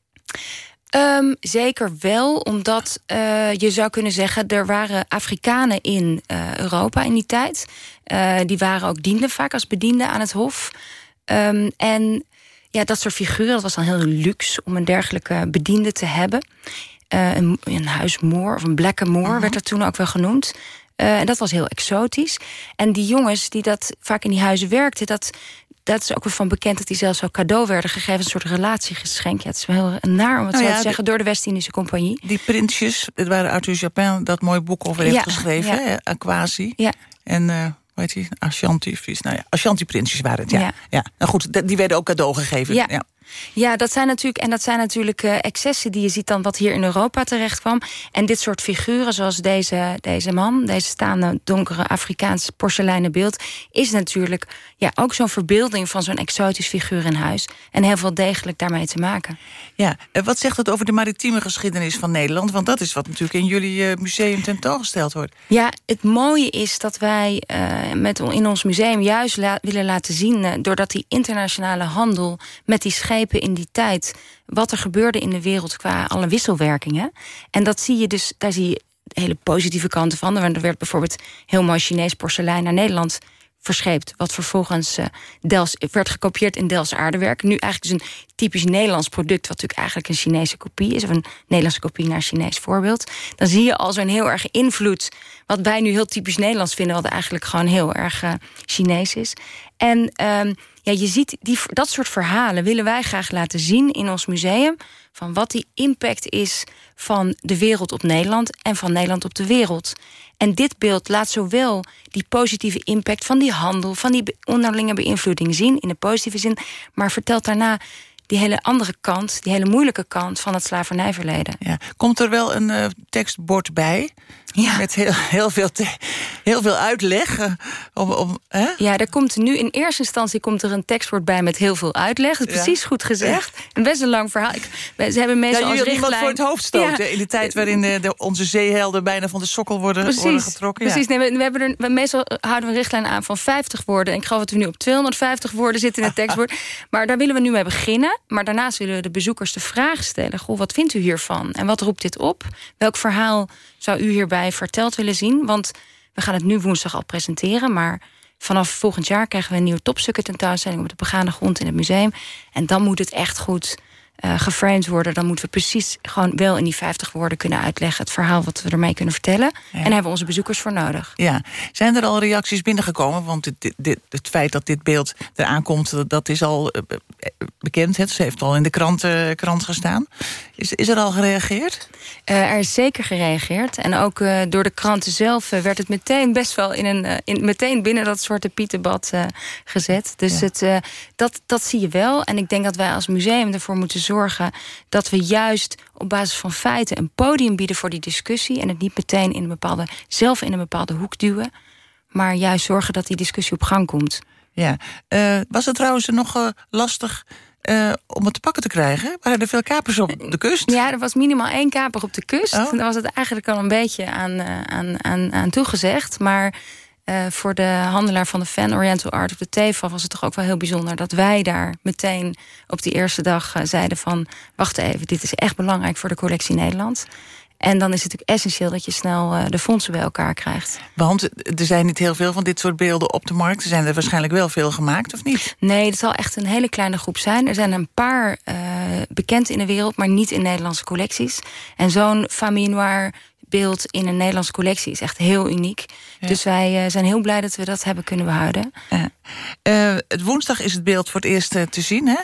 Speaker 23: Ehm, zeker wel, omdat eh, je zou kunnen zeggen... er waren Afrikanen in eh, Europa in die tijd. Eh, die waren ook dienden vaak als bedienden aan het hof. Ehm, en ja, dat soort figuren, dat was dan heel luxe... om een dergelijke bediende te hebben. Een, een huismoor of een blackamoor werd er toen ook wel genoemd. En dat was heel exotisch. En die jongens die dat vaak in die huizen werkten... dat dat is ook weer van bekend dat die zelfs ook cadeau werden gegeven. Een soort relatiegeschenk. Ja, het is wel heel naar om het
Speaker 10: Nou
Speaker 23: zo
Speaker 10: ja,
Speaker 23: te zeggen. Door de West-Indische Compagnie.
Speaker 10: Die prinsjes, het waren Arthur Japin dat mooi boek over heeft
Speaker 23: Ja,
Speaker 10: geschreven,
Speaker 23: ja.
Speaker 10: Aquasi.
Speaker 23: Ja.
Speaker 10: En, eh hoe heet die? Ashanti, of iets. nou ja, Ashanti-prinsjes waren het, ja.
Speaker 23: Ja.
Speaker 10: ja. Nou goed, die werden ook cadeau gegeven.
Speaker 23: Ja. Ja, dat zijn natuurlijk, en dat zijn natuurlijk eh, excessen die je ziet dan wat hier in Europa terecht kwam. En dit soort figuren, zoals deze, deze man, deze staande donkere Afrikaans porseleinen beeld, is natuurlijk ja, ook zo'n verbeelding van zo'n exotisch figuur in huis. En heel veel degelijk daarmee te maken.
Speaker 10: Ja, en wat zegt het over de maritieme geschiedenis van Nederland? Want dat is wat natuurlijk in jullie eh, museum tentoongesteld wordt.
Speaker 23: Ja, het mooie is dat wij eh, met, in ons museum juist la- willen laten zien... eh, doordat die internationale handel met die schepen in die tijd... wat er gebeurde in de wereld qua alle wisselwerkingen. En dat zie je dus, daar zie je hele positieve kanten van. Er werd bijvoorbeeld heel mooi Chinees porselein naar Nederland verscheept... wat vervolgens eh Dels, werd gekopieerd in Dels aardewerk. Nu eigenlijk dus een typisch Nederlands product... wat natuurlijk eigenlijk een Chinese kopie is... of een Nederlandse kopie naar Chinees voorbeeld. Dan zie je al zo'n heel erg invloed... wat wij nu heel typisch Nederlands vinden... wat eigenlijk gewoon heel erg eh, Chinees is. En ehm, ja, je ziet, die, dat soort verhalen willen wij graag laten zien in ons museum... van wat die impact is van de wereld op Nederland... en van Nederland op de wereld. En dit beeld laat zowel die positieve impact van die handel... van die onderlinge beïnvloeding zien, in de positieve zin... maar vertelt daarna die hele andere kant, die hele moeilijke kant... van het slavernijverleden.
Speaker 10: Ja. Komt er wel een eh, tekstbord bij? Met heel, heel, veel heel veel uitleg. eh, om, om, hè?
Speaker 23: Ja, er komt nu in eerste instantie komt er een tekstwoord bij met heel veel uitleg. Dat is
Speaker 10: Ja.
Speaker 23: precies goed gezegd. Een best een lang verhaal. Ik, we- ze hebben
Speaker 10: Ja,
Speaker 23: meestal als
Speaker 10: iemand
Speaker 23: richtlijn...
Speaker 10: voor het hoofd stoten.
Speaker 23: Ja.
Speaker 10: In de tijd waarin de, de- onze zeehelden bijna van de sokkel worden, getrokken. ja.
Speaker 23: precies. Nee, we, we hebben er, we, meestal houden we een richtlijn aan van 50 woorden. En ik geloof dat we nu op 250 woorden zitten in het tekstwoord. Maar daar willen we nu mee beginnen. Maar daarnaast willen we de bezoekers de vraag stellen. Goh, wat vindt u hiervan? En wat roept dit op? Welk verhaal zou u hierbij verteld willen zien? Want we gaan het nu woensdag al presenteren. Maar vanaf volgend jaar krijgen we een nieuwe topstukken tentoonstelling... op de begane grond in het museum. En dan moet het echt goed eh geframed worden. Dan moeten we precies gewoon wel in die 50 woorden kunnen uitleggen... het verhaal wat we ermee kunnen vertellen. En daar hebben we onze bezoekers voor nodig.
Speaker 10: Ja, zijn er al reacties binnengekomen? Want dit, dit, het feit dat dit beeld eraan komt, dat, dat is al eh, eh, bekend. Het Ze heeft al in de krant, krant gestaan. Is, is er al gereageerd?
Speaker 23: Eh, er is zeker gereageerd. En ook eh, door de kranten zelf eh, werd het meteen best wel in een, in, meteen binnen dat Zwarte Pietenbad gezet. Dus het, dat, dat zie je wel. En ik denk dat wij als museum ervoor moeten zorgen dat we juist op basis van feiten een podium bieden voor die discussie. En het niet meteen in een bepaalde, zelf in een bepaalde hoek duwen. Maar juist zorgen dat die discussie op gang komt.
Speaker 10: Ja. Was het trouwens nog lastig eh, om het te pakken te krijgen? Waren er veel kapers op de kust?
Speaker 23: Ja, er was minimaal één kaper op de kust.
Speaker 10: Oh.
Speaker 23: Daar was het eigenlijk al een beetje aan, eh, aan, aan, aan toegezegd. Maar eh, voor de handelaar van de Fan Oriental Art op de TEFAF... was het toch ook wel heel bijzonder dat wij daar meteen op die eerste dag zeiden van... wacht even, dit is echt belangrijk voor de collectie Nederland. En dan is het natuurlijk essentieel dat je snel eh, de fondsen bij elkaar krijgt.
Speaker 10: Want er zijn niet heel veel van dit soort beelden op de markt. Er zijn er waarschijnlijk wel veel gemaakt, of niet?
Speaker 23: Nee, het zal echt een hele kleine groep zijn. Er zijn een paar eh, bekend in de wereld, maar niet in Nederlandse collecties. En zo'n famille noir beeld in een Nederlandse collectie is echt heel uniek. Dus wij eh, zijn heel blij dat we dat hebben kunnen behouden.
Speaker 10: Eh, het woensdag is het beeld voor het eerst te zien, hè?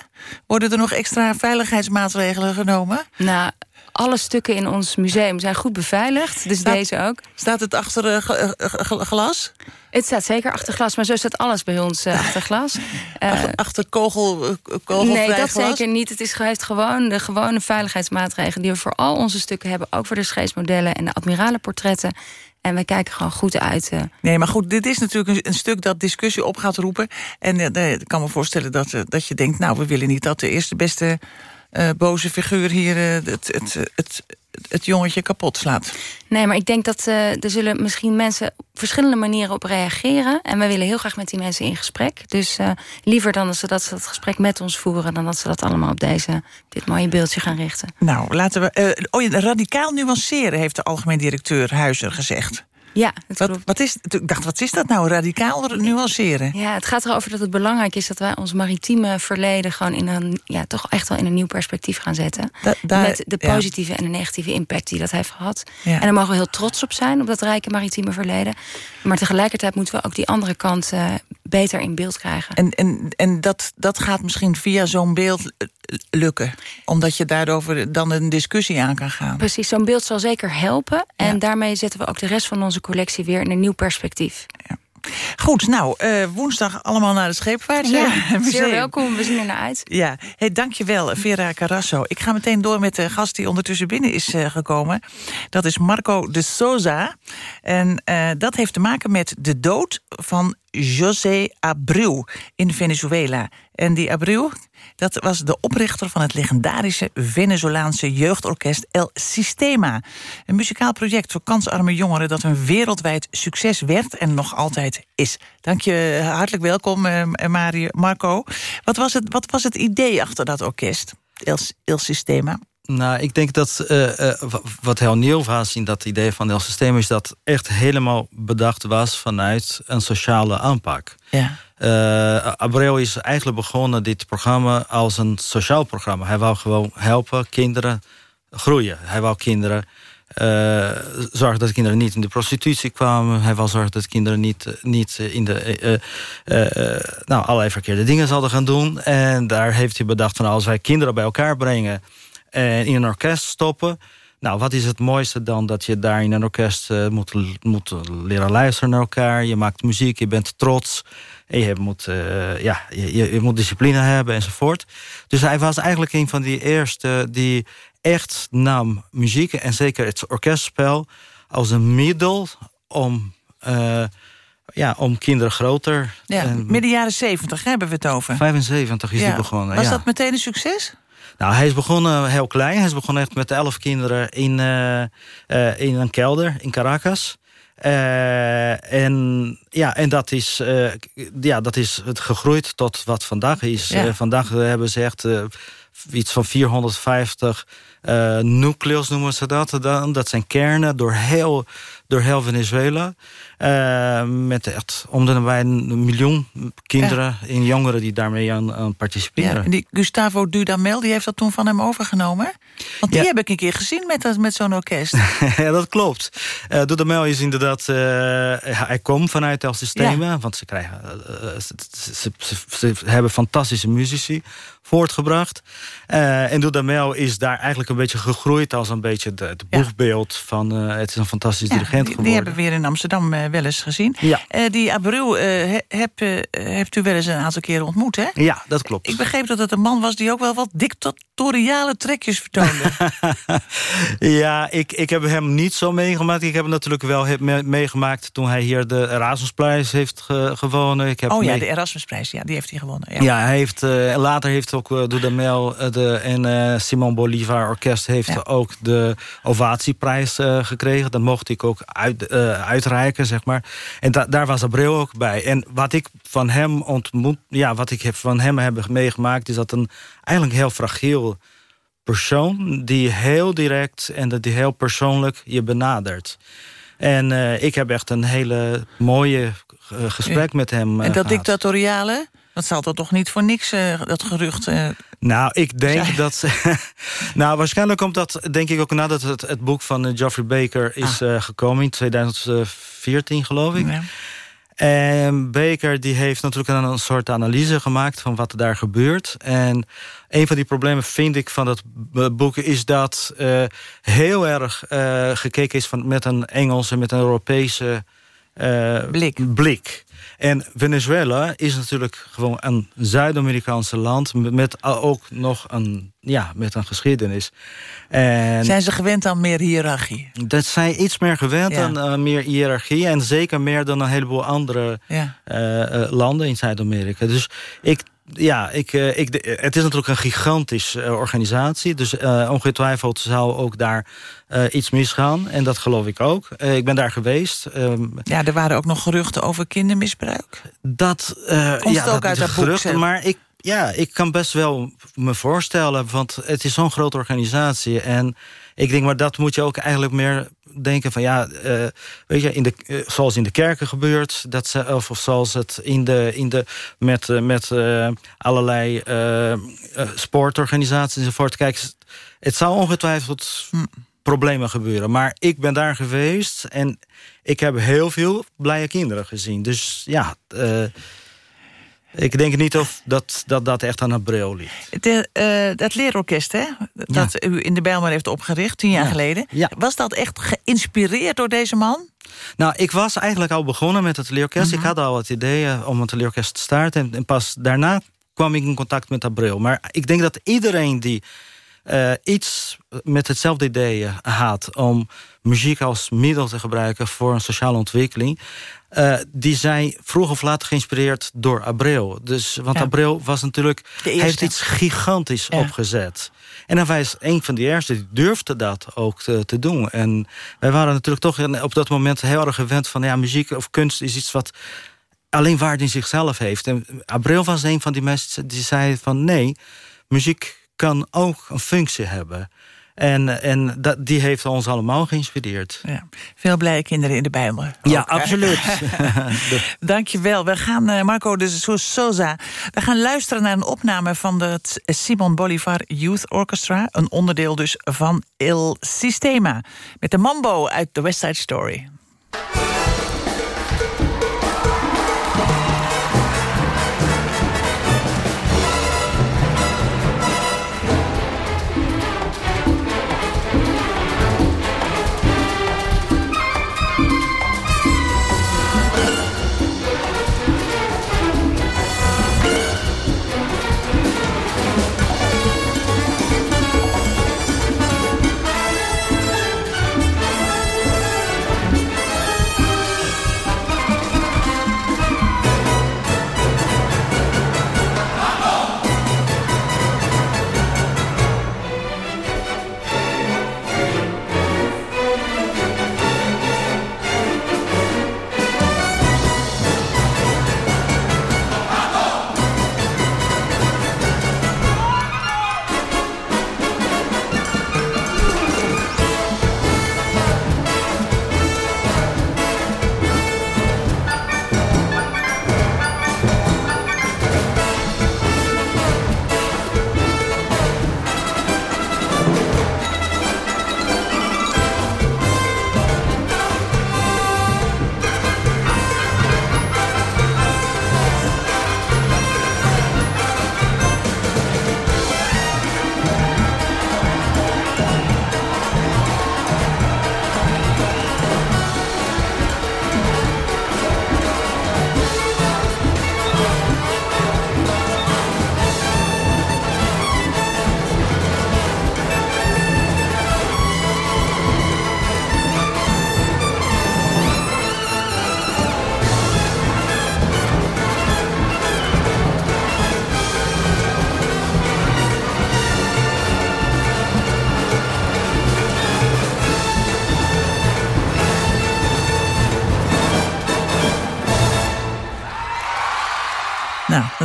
Speaker 10: Worden er nog extra veiligheidsmaatregelen genomen?
Speaker 23: Nou, alle stukken in ons museum zijn goed beveiligd. Dus
Speaker 10: Staat-
Speaker 23: deze ook.
Speaker 10: Staat het achter eh, eh, glas?
Speaker 23: Het staat zeker achter glas, maar zo staat alles bij ons eh, achter glas.
Speaker 10: Achter kogel, kogelvrij
Speaker 23: Nee, dat
Speaker 10: glas?
Speaker 23: zeker niet. Het is, heeft gewoon de gewone veiligheidsmaatregelen... die we voor al onze stukken hebben. Ook voor de scheepsmodellen en de admiralenportretten. En we kijken gewoon goed uit.
Speaker 10: Nee, maar goed, dit is natuurlijk een, stuk dat discussie op gaat roepen. En ik kan me voorstellen dat, dat je denkt... nou, we willen niet dat de eerste beste eh, boze figuur hier eh, het, het, het, het, jongetje kapot slaat.
Speaker 23: Nee, maar ik denk dat eh, er zullen misschien mensen op verschillende manieren op reageren. En wij willen heel graag met die mensen in gesprek. Dus liever dan dat ze dat, ze dat gesprek met ons voeren... dan dat ze dat allemaal op deze, dit mooie beeldje gaan richten.
Speaker 10: Nou, laten we... oh ja, radicaal nuanceren, heeft de algemeen directeur Huizer gezegd.
Speaker 23: Ja,
Speaker 10: wat,
Speaker 23: klopt.
Speaker 10: Wat is, ik dacht, wat is dat nou? Radicaal nuanceren?
Speaker 23: Ja, het gaat erover dat het belangrijk is dat wij ons maritieme verleden gewoon in een, ja, toch echt wel in een nieuw perspectief gaan zetten. met de
Speaker 10: ja.
Speaker 23: positieve en de negatieve impact die dat heeft gehad.
Speaker 10: Ja.
Speaker 23: En daar mogen we heel trots op zijn, op dat rijke maritieme verleden. Maar tegelijkertijd moeten we ook die andere kant eh, beter in beeld krijgen.
Speaker 10: En, en, en dat, dat gaat misschien via zo'n beeld eh, lukken. Omdat je daarover dan een discussie aan kan gaan.
Speaker 23: Precies, zo'n beeld zal zeker helpen. En daarmee zetten we ook de rest van onze collectie weer in een nieuw perspectief.
Speaker 10: Goed, nou, eh, woensdag allemaal naar de Scheepvaart.
Speaker 23: Ja,
Speaker 10: eh,
Speaker 23: zeer welkom. We zien er naar uit.
Speaker 10: Ja, hey, dankjewel Vera Carrasso. Ik ga meteen door met de gast die ondertussen binnen is eh, gekomen. Dat is Marco de Souza. En eh, dat heeft te maken met de dood van José Abreu in Venezuela. En die Abreu, dat was de oprichter van het legendarische Venezolaanse jeugdorkest El Sistema. Een muzikaal project voor kansarme jongeren dat een wereldwijd succes werd en nog altijd is. Dank je, hartelijk welkom eh, Marco. Wat was, het, wat was het idee achter dat orkest, El, El Sistema?
Speaker 24: Nou, ik denk dat eh, eh, wa- wat heel nieuw was in dat idee van het systeem... is dat echt helemaal bedacht was vanuit een sociale aanpak.
Speaker 10: Ja.
Speaker 24: Eh, Abreu is eigenlijk begonnen dit programma als een sociaal programma. Hij wou gewoon helpen kinderen groeien. Hij wou kinderen zorgen dat kinderen niet in de prostitutie kwamen. Hij wou zorgen dat kinderen niet, niet in de nou, allerlei verkeerde dingen zouden gaan doen. En daar heeft hij bedacht van als wij kinderen bij elkaar brengen en in een orkest stoppen. Nou, wat is het mooiste dan dat je daar in een orkest eh, moet, moet leren luisteren naar elkaar. Je maakt muziek, je bent trots. En je moet, eh, ja, je, je- moet discipline hebben enzovoort. Dus hij was eigenlijk een van die eerste die echt nam muziek... en zeker het orkestspel als een middel om, eh, ja, om kinderen groter...
Speaker 10: Ja,
Speaker 24: en
Speaker 10: midden jaren zeventig hebben we het over.
Speaker 24: 75 is
Speaker 10: Ja.
Speaker 24: hij begonnen.
Speaker 10: Was
Speaker 24: ja.
Speaker 10: dat meteen een succes?
Speaker 24: Nou, hij is begonnen heel klein. Hij is begonnen echt met elf kinderen in, eh, eh, in een kelder in Caracas. Eh, en, ja, en dat is, ja, dat is het gegroeid tot wat vandaag is.
Speaker 10: Ja.
Speaker 24: Vandaag hebben ze echt iets van 450 eh nucleus noemen ze dat. Dan. Dat zijn kernen door heel, door heel Venezuela. Eh, met echt om de bij een miljoen kinderen en jongeren die daarmee aan, aan participeren.
Speaker 10: Ja, en die Gustavo Dudamel, die heeft dat toen van hem overgenomen. Want die
Speaker 24: Ja.
Speaker 10: heb ik een keer gezien met, met zo'n orkest.
Speaker 24: ja, dat klopt. Uh, Dudamel is inderdaad... eh, hij komt vanuit El Sistema. Want ze, krijgen, ze, ze, ze, ze hebben fantastische muzici voortgebracht. En Dudamel is daar eigenlijk een beetje gegroeid... als een beetje het boegbeeld van... het is een fantastisch dirigent geworden.
Speaker 10: die hebben we weer in Amsterdam eh, wel eens gezien.
Speaker 24: Ja.
Speaker 10: Eh, die Abreu eh, he- heb, eh, hebt u wel eens een aantal keren ontmoet, hè?
Speaker 24: Ja, dat klopt.
Speaker 10: Ik begreep dat het een man was die ook wel wat dictatoriale trekjes vertoonde.
Speaker 24: Ja, ik, ik heb hem niet zo meegemaakt. Ik heb hem natuurlijk wel me- meegemaakt... toen hij hier de Erasmusprijs heeft ge- gewonnen. Ik heb
Speaker 10: oh ja, de Erasmusprijs, ja, die heeft hij gewonnen. Ja.
Speaker 24: Ja, hij heeft, later heeft ook uh, Dudamel de, en Simon Bolivar Orkest heeft ja. ook de ovatieprijs uh, gekregen. Dat mocht ik ook uit, uh, uitreiken, zeg maar. En da daar was Abreu ook bij. En wat ik van hem ontmoet, ja, wat ik heb van hem heb meegemaakt, is dat een eigenlijk heel fragiel persoon die heel direct en die heel persoonlijk je benadert. En uh, ik heb echt een hele mooie uh, gesprek met hem uh,
Speaker 10: En dat
Speaker 24: gehad.
Speaker 10: dictatoriale? Dat zal toch toch niet voor niks, uh, dat gerucht... Uh,
Speaker 24: nou, ik denk dat... nou, waarschijnlijk komt dat, denk ik ook nadat het, het boek van uh, Geoffrey Baker is ah. gekomen... in 2014, geloof ik. Ja. En Baker die heeft natuurlijk een, een, soort analyse gemaakt... van wat er daar gebeurt. En een van die problemen vind ik van dat boek... is dat uh, heel erg uh, gekeken is van, met een Engelse, met een Europese...
Speaker 10: blik.
Speaker 24: blik. En Venezuela is natuurlijk gewoon een Zuid-Amerikaanse land... met ook nog een, ja, met een geschiedenis. En
Speaker 10: zijn ze gewend aan meer hiërarchie?
Speaker 24: Dat zijn iets meer gewend ja. aan uh, meer hiërarchie... en zeker meer dan een heleboel andere ja. uh, uh, landen in Zuid-Amerika. Dus ik ja, ik, uh, ik, het is natuurlijk een gigantische uh, organisatie. Dus uh, ongetwijfeld zou ook daar iets misgaan. En dat geloof ik ook. ik ben daar geweest. Um,
Speaker 10: ja, er waren ook nog geruchten over kindermisbruik.
Speaker 24: Dat,
Speaker 10: Komt
Speaker 24: ja,
Speaker 10: ook
Speaker 24: dat
Speaker 10: uit dat
Speaker 24: geruchten,
Speaker 10: boek?
Speaker 24: Maar ik, Ja, ik kan best wel me voorstellen, want het is zo'n grote organisatie. En ik denk, maar dat moet je ook eigenlijk meer denken van ja, uh, weet je, in de, uh, zoals in de kerken gebeurt, dat ze, of, of zoals het in de, in de met, uh, met allerlei sportorganisaties enzovoort. Kijk, het zou ongetwijfeld hm. problemen gebeuren. Maar ik ben daar geweest en ik heb heel veel blije kinderen gezien. Dus ja, ik denk niet of dat dat, dat echt aan het bril ligt.
Speaker 10: De, uh, dat leerorkest, hè? Dat u in de Bijlmer heeft opgericht, tien jaar
Speaker 24: ja.
Speaker 10: geleden.
Speaker 24: Ja.
Speaker 10: Was dat echt geïnspireerd door deze man?
Speaker 24: Nou, ik was eigenlijk al begonnen met het leerorkest. Mm -hmm. Ik had al wat ideeën om het leerorkest te starten. En, en, pas daarna kwam ik in contact met Abril. Maar ik denk dat iedereen die uh, iets met hetzelfde idee had... om muziek als middel te gebruiken voor een sociale ontwikkeling... Uh, die zijn vroeg of laat geïnspireerd door Abreu. Dus, want ja. Abreu was natuurlijk, heeft iets gigantisch ja. opgezet. En hij was een van de eerste die durfde dat ook te, te, doen. En wij waren natuurlijk toch op dat moment heel erg gewend van... ja, muziek of kunst is iets wat alleen waarde in zichzelf heeft. En Abreu was een van die mensen die zei van... nee, muziek kan ook een functie hebben... En, en dat, die heeft ons allemaal geïnspireerd.
Speaker 10: Ja, veel blije kinderen in de Bijbel.
Speaker 24: Ja, absoluut.
Speaker 10: Dank je wel. We gaan, uh, Marco de Sousa, we gaan luisteren naar een opname van het Simon Bolivar Youth Orchestra. Een onderdeel dus van Il Sistema. Met de mambo uit The West Side Story.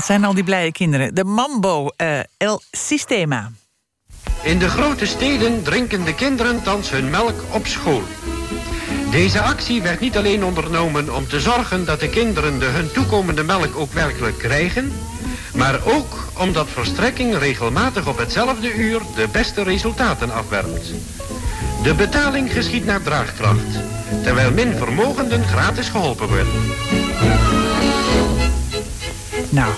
Speaker 10: Dat zijn al die blije kinderen. De Mambo uh, El Sistema.
Speaker 25: In de grote steden drinken de kinderen thans hun melk op school. Deze actie werd niet alleen ondernomen om te zorgen dat de kinderen de hun toekomende melk ook werkelijk krijgen, maar ook omdat verstrekking regelmatig op hetzelfde uur de beste resultaten afwerpt. De betaling geschiet naar draagkracht, terwijl min vermogenden gratis geholpen worden.
Speaker 10: Nou,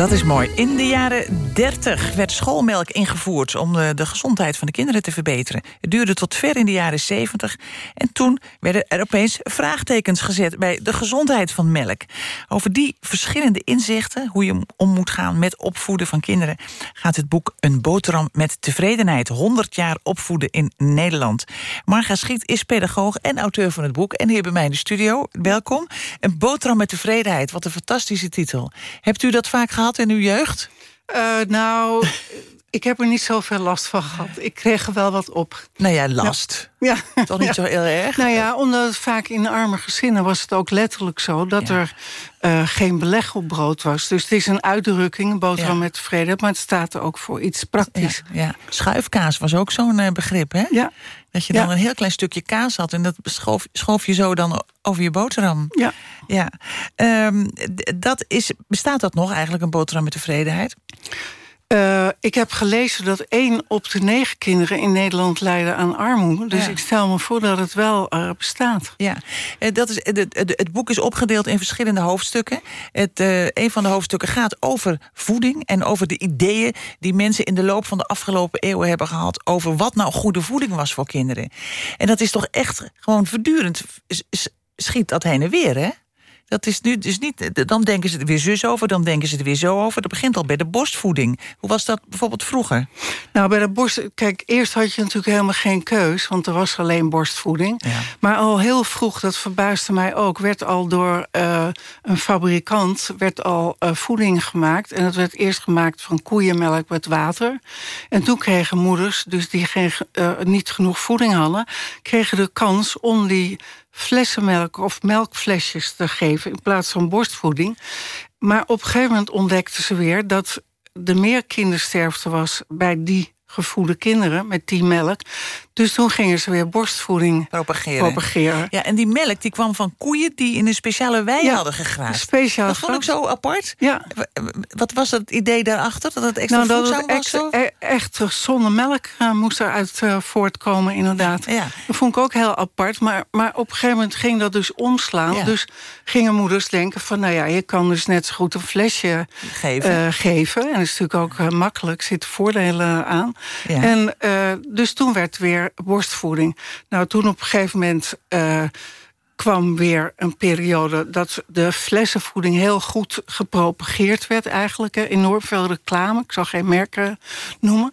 Speaker 10: dat is mooi. In de jaren 30 werd schoolmelk ingevoerd om de, gezondheid van de kinderen te verbeteren. Het duurde tot ver in de jaren 70 en toen werden er opeens vraagtekens gezet bij de gezondheid van melk. Over die verschillende inzichten, hoe je om moet gaan met opvoeden van kinderen, gaat het boek Een boterham met tevredenheid, 100 jaar opvoeden in Nederland. Marga Schiet is pedagoog en auteur van het boek en hier bij mij in de studio. Welkom. Een boterham met tevredenheid, wat een fantastische titel. Hebt u dat vaak gehad in uw jeugd?
Speaker 26: Uh, nou,
Speaker 27: Ik heb er niet zoveel last van gehad. Ik kreeg er wel wat op.
Speaker 10: Nou ja, last.
Speaker 27: Ja.
Speaker 10: Toch niet zo heel erg?
Speaker 27: Nou ja, omdat het vaak in arme gezinnen was het ook letterlijk zo... dat er uh, geen beleg op brood was. Dus het is een uitdrukking, boterham met vrede... maar het staat er ook voor iets praktisch.
Speaker 10: Ja, ja. Schuifkaas was ook zo'n uh, begrip, hè?
Speaker 27: Ja.
Speaker 10: Dat je dan een heel klein stukje kaas had... en dat schoof, schoof je zo dan over je boterham.
Speaker 27: Ja.
Speaker 10: ja. Um, dat is, bestaat dat nog eigenlijk, een boterham met tevredenheid?
Speaker 27: Uh, ik heb gelezen dat één op de negen kinderen in Nederland lijden aan armoede. Dus ja. ik stel me voor dat het wel uh, bestaat.
Speaker 10: Ja, dat is, het, het, boek is opgedeeld in verschillende hoofdstukken. Het, uh, een van de hoofdstukken gaat over voeding... en over de ideeën die mensen in de loop van de afgelopen eeuwen hebben gehad... over wat nou goede voeding was voor kinderen. En dat is toch echt gewoon voortdurend schiet dat heen en weer, hè? Dat is nu dus niet. Dan denken ze er weer zus over, dan denken ze er weer zo over. Dat begint al bij de borstvoeding. Hoe was dat bijvoorbeeld vroeger?
Speaker 27: Nou, bij de borst. Kijk, eerst had je natuurlijk helemaal geen keus, want er was alleen borstvoeding.
Speaker 10: Ja.
Speaker 27: Maar al heel vroeg, dat verbaasde mij ook, werd al door uh, een fabrikant werd al uh, voeding gemaakt. En dat werd eerst gemaakt van koeienmelk met water. En toen kregen moeders, dus die geen, uh, niet genoeg voeding hadden, kregen de kans om die flessenmelk of melkflesjes te geven... in plaats van borstvoeding. Maar op een gegeven moment ontdekten ze weer... dat er meer kindersterfte was bij die gevoede kinderen met die melk. Dus toen gingen ze weer borstvoeding
Speaker 10: propageren.
Speaker 27: propageren.
Speaker 10: Ja, en die melk die kwam van koeien die in een speciale wei
Speaker 27: ja,
Speaker 10: hadden gegraasd.
Speaker 27: Speciaal
Speaker 10: dat vond ik zo apart.
Speaker 27: Ja.
Speaker 10: Wat was het idee daarachter? Dat het extra
Speaker 27: nou, dat het
Speaker 10: was?
Speaker 27: Extra, e echt zonder melk uh, moest eruit uh, voortkomen, inderdaad.
Speaker 10: Ja.
Speaker 27: Dat vond ik ook heel apart. Maar, maar op een gegeven moment ging dat dus omslaan.
Speaker 10: Ja.
Speaker 27: Dus gingen moeders denken van... nou ja, je kan dus net zo goed een flesje
Speaker 10: geven.
Speaker 27: Uh, geven. En dat is natuurlijk ook makkelijk, zitten voordelen aan.
Speaker 10: Ja.
Speaker 27: En dus toen werd weer borstvoeding. Nou, toen op een gegeven moment uh, kwam weer een periode... dat de flessenvoeding heel goed gepropageerd werd eigenlijk. Enorm veel reclame, ik zal geen merken noemen.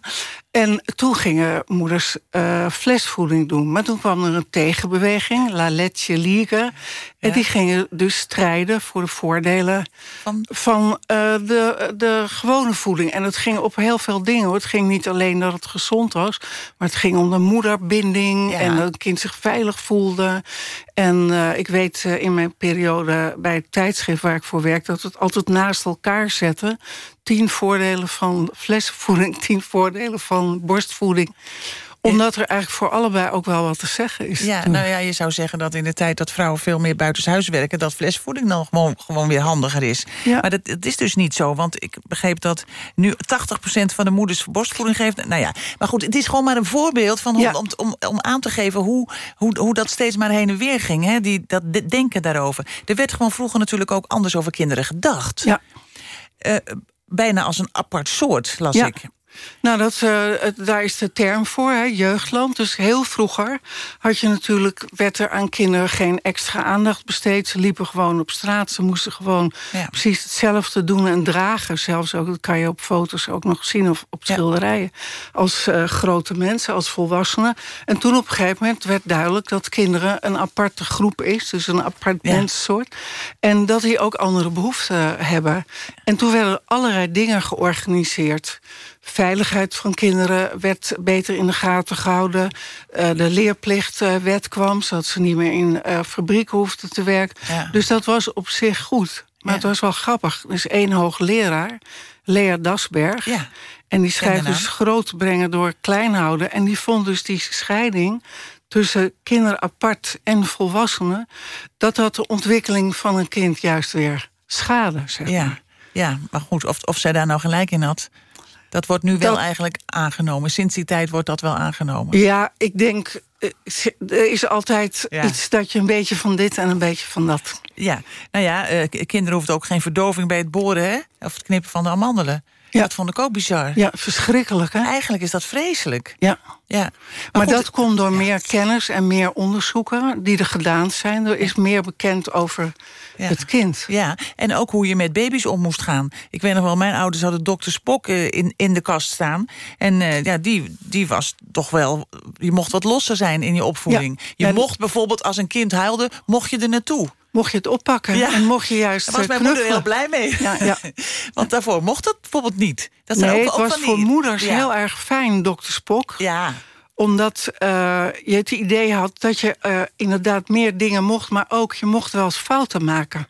Speaker 27: En toen gingen moeders uh, flesvoeding doen. Maar toen kwam er een tegenbeweging, La Leche Liga. En die gingen dus strijden voor de voordelen
Speaker 10: Van?
Speaker 27: van uh, de, de gewone voeding. En het ging op heel veel dingen. Hoor. Het ging niet alleen dat het gezond was... maar het ging om de moederbinding...
Speaker 10: Ja.
Speaker 27: en dat het kind zich veilig voelde. En uh, ik weet in mijn periode bij het tijdschrift waar ik voor werk... dat we het altijd naast elkaar zetten. Tien voordelen van flessenvoeding, tien voordelen van borstvoeding omdat er eigenlijk voor allebei ook wel wat te zeggen is.
Speaker 10: Ja, nou ja, je zou zeggen dat in de tijd dat vrouwen veel meer buitenshuis werken... dat flesvoeding dan gewoon, gewoon weer handiger is.
Speaker 27: Ja.
Speaker 10: Maar dat, dat is dus niet zo, want ik begreep dat nu 80% van de moeders borstvoeding geeft. Nou ja, maar goed, het is gewoon maar een voorbeeld van hoe,
Speaker 27: Ja.
Speaker 10: om, om, om aan te geven hoe, hoe, hoe dat steeds maar heen en weer ging. Hè? Die, dat de- denken daarover. Er werd gewoon vroeger natuurlijk ook anders over kinderen gedacht.
Speaker 27: Ja.
Speaker 10: Eh, bijna als een apart soort, las
Speaker 27: Ja.
Speaker 10: ik.
Speaker 27: Nou, dat, eh, daar is de term voor, hè, jeugdland. Dus heel vroeger had je natuurlijk, werd er aan kinderen geen extra aandacht besteed. Ze liepen gewoon op straat. Ze moesten gewoon
Speaker 10: Ja.
Speaker 27: precies hetzelfde doen en dragen. Zelfs ook, dat kan je op foto's ook nog zien of op
Speaker 10: Ja.
Speaker 27: schilderijen. Als eh, grote mensen, als volwassenen. En toen op een gegeven moment werd duidelijk dat kinderen een aparte groep is. Dus een apart
Speaker 10: Ja.
Speaker 27: mensensoort. En dat die ook andere behoeften hebben. En toen werden er allerlei dingen georganiseerd. Veiligheid van kinderen werd beter in de gaten gehouden. Eh, de leerplichtwet kwam, zodat ze niet meer in eh, fabrieken hoefden te werken.
Speaker 10: Ja.
Speaker 27: Dus dat was op zich goed. Maar
Speaker 10: Ja.
Speaker 27: het was wel grappig. Er is één hoogleraar, Lea Dasberg.
Speaker 10: Ja.
Speaker 27: En die schrijft dus groot brengen door klein houden. En die vond dus die scheiding tussen kinderen apart en volwassenen... dat dat de ontwikkeling van een kind juist weer schade, zeg maar.
Speaker 10: Ja, ja, maar goed, of, of zij daar nou gelijk in had... dat wordt nu wel
Speaker 27: Dat-
Speaker 10: eigenlijk aangenomen. Sinds die tijd wordt dat wel aangenomen.
Speaker 27: Ja, ik denk, eh, er is altijd
Speaker 10: Ja.
Speaker 27: iets dat je een beetje van dit en een beetje van dat.
Speaker 10: Ja, nou ja, eh, kinderen hoeven ook geen verdoving bij het boren, hè? Of het knippen van de amandelen.
Speaker 27: Ja.
Speaker 10: Dat vond ik ook bizar.
Speaker 27: Ja, verschrikkelijk, hè?
Speaker 10: Eigenlijk is dat vreselijk.
Speaker 27: Ja.
Speaker 10: Ja.
Speaker 27: Maar,
Speaker 10: goed,
Speaker 27: dat komt door meer kennis en meer onderzoeken die er gedaan zijn. Er is meer bekend over
Speaker 10: Ja.
Speaker 27: het kind.
Speaker 10: Ja, en ook hoe je met baby's om moest gaan. Ik weet nog wel, mijn ouders hadden dokter Spok eh, in, in de kast staan. En eh, ja, die, die was toch wel... Je mocht wat losser zijn in je opvoeding. Je mocht bijvoorbeeld, als een kind huilde, mocht je er naartoe.
Speaker 27: Mocht je het oppakken
Speaker 10: Ja.
Speaker 27: en mocht je juist
Speaker 10: Daar was
Speaker 27: eh,
Speaker 10: mijn moeder heel
Speaker 27: knuffelen.
Speaker 10: blij mee.
Speaker 27: Ja, ja.
Speaker 10: Want daarvoor mocht dat bijvoorbeeld niet. Dat
Speaker 27: nee,
Speaker 10: ook,
Speaker 27: het
Speaker 10: ook
Speaker 27: was
Speaker 10: van die-
Speaker 27: voor moeders heel erg fijn, dokter Spok.
Speaker 10: Ja.
Speaker 27: Omdat eh, je het idee had dat je eh, inderdaad meer dingen mocht... maar ook je mocht wel eens fouten maken.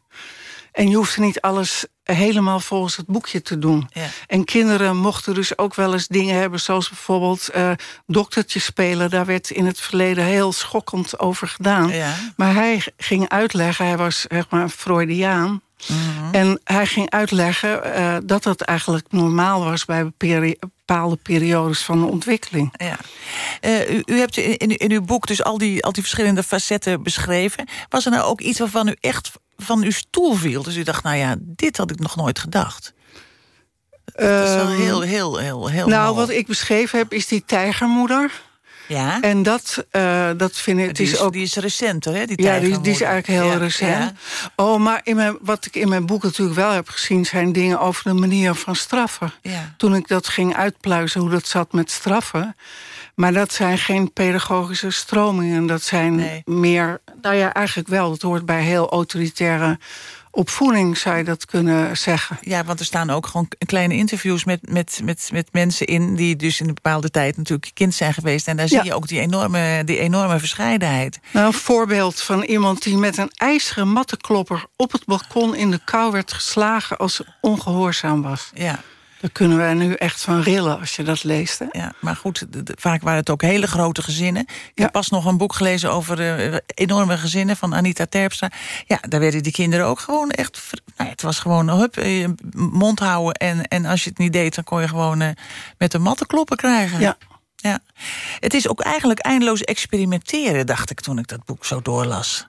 Speaker 27: En je hoefde niet alles helemaal volgens het boekje te doen.
Speaker 10: Ja.
Speaker 27: En kinderen mochten dus ook wel eens dingen hebben... zoals bijvoorbeeld eh doktertje spelen. Daar werd in het verleden heel schokkend over gedaan.
Speaker 10: Ja.
Speaker 27: Maar hij ging uitleggen, hij was zeg maar een Freudiaan...
Speaker 10: Mhm.
Speaker 27: En hij ging uitleggen eh, dat dat eigenlijk normaal was... bij bepaalde periodes van de ontwikkeling.
Speaker 10: Ja. Eh, u, u hebt in, in uw boek dus al die, al die verschillende facetten beschreven. Was er nou ook iets waarvan u echt van uw stoel viel? Dus u dacht, nou ja, dit had ik nog nooit gedacht. Dat is wel
Speaker 27: Ehm,
Speaker 10: heel, heel, heel, heel
Speaker 27: nou, wat ik beschreven heb, is die tijgermoeder.
Speaker 10: Ja?
Speaker 27: En dat, eh, dat vind ik... het
Speaker 10: die,
Speaker 27: is
Speaker 10: is,
Speaker 27: ook
Speaker 10: die is recenter, hè? Die
Speaker 27: ja, die, die is eigenlijk heel
Speaker 10: Ja,
Speaker 27: recent.
Speaker 10: ja.
Speaker 27: Oh, maar in mijn, wat ik in mijn boek natuurlijk wel heb gezien... zijn dingen over de manier van straffen.
Speaker 10: Ja.
Speaker 27: Toen ik dat ging uitpluizen, hoe dat zat met straffen. Maar dat zijn geen pedagogische stromingen. Dat zijn meer... Nou ja, eigenlijk wel. Dat hoort bij heel autoritaire opvoeding, zou je dat kunnen zeggen.
Speaker 10: Ja, want er staan ook gewoon kleine interviews met, met, met, met mensen in... die dus in een bepaalde tijd natuurlijk kind zijn geweest. En daar
Speaker 27: Ja.
Speaker 10: zie je ook die enorme, die enorme verscheidenheid.
Speaker 27: Nou, een voorbeeld van iemand die met een ijzeren mattenklopper... op het balkon in de kou werd geslagen als ze ongehoorzaam was.
Speaker 10: Ja.
Speaker 27: Daar kunnen wij nu echt van rillen als je dat leest. Hè?
Speaker 10: Ja, maar goed, vaak waren het ook hele grote gezinnen. Ik heb pas nog een boek gelezen over eh, enorme gezinnen van Anita Terpstra. Ja, daar werden die kinderen ook gewoon echt... Nou, ja, het was gewoon hup, eh, mond houden. En, en als je het niet deed, dan kon je gewoon eh, met de matten kloppen krijgen.
Speaker 27: Ja.
Speaker 10: ja. Het is ook eigenlijk eindeloos experimenteren, dacht ik toen ik dat boek zo doorlas.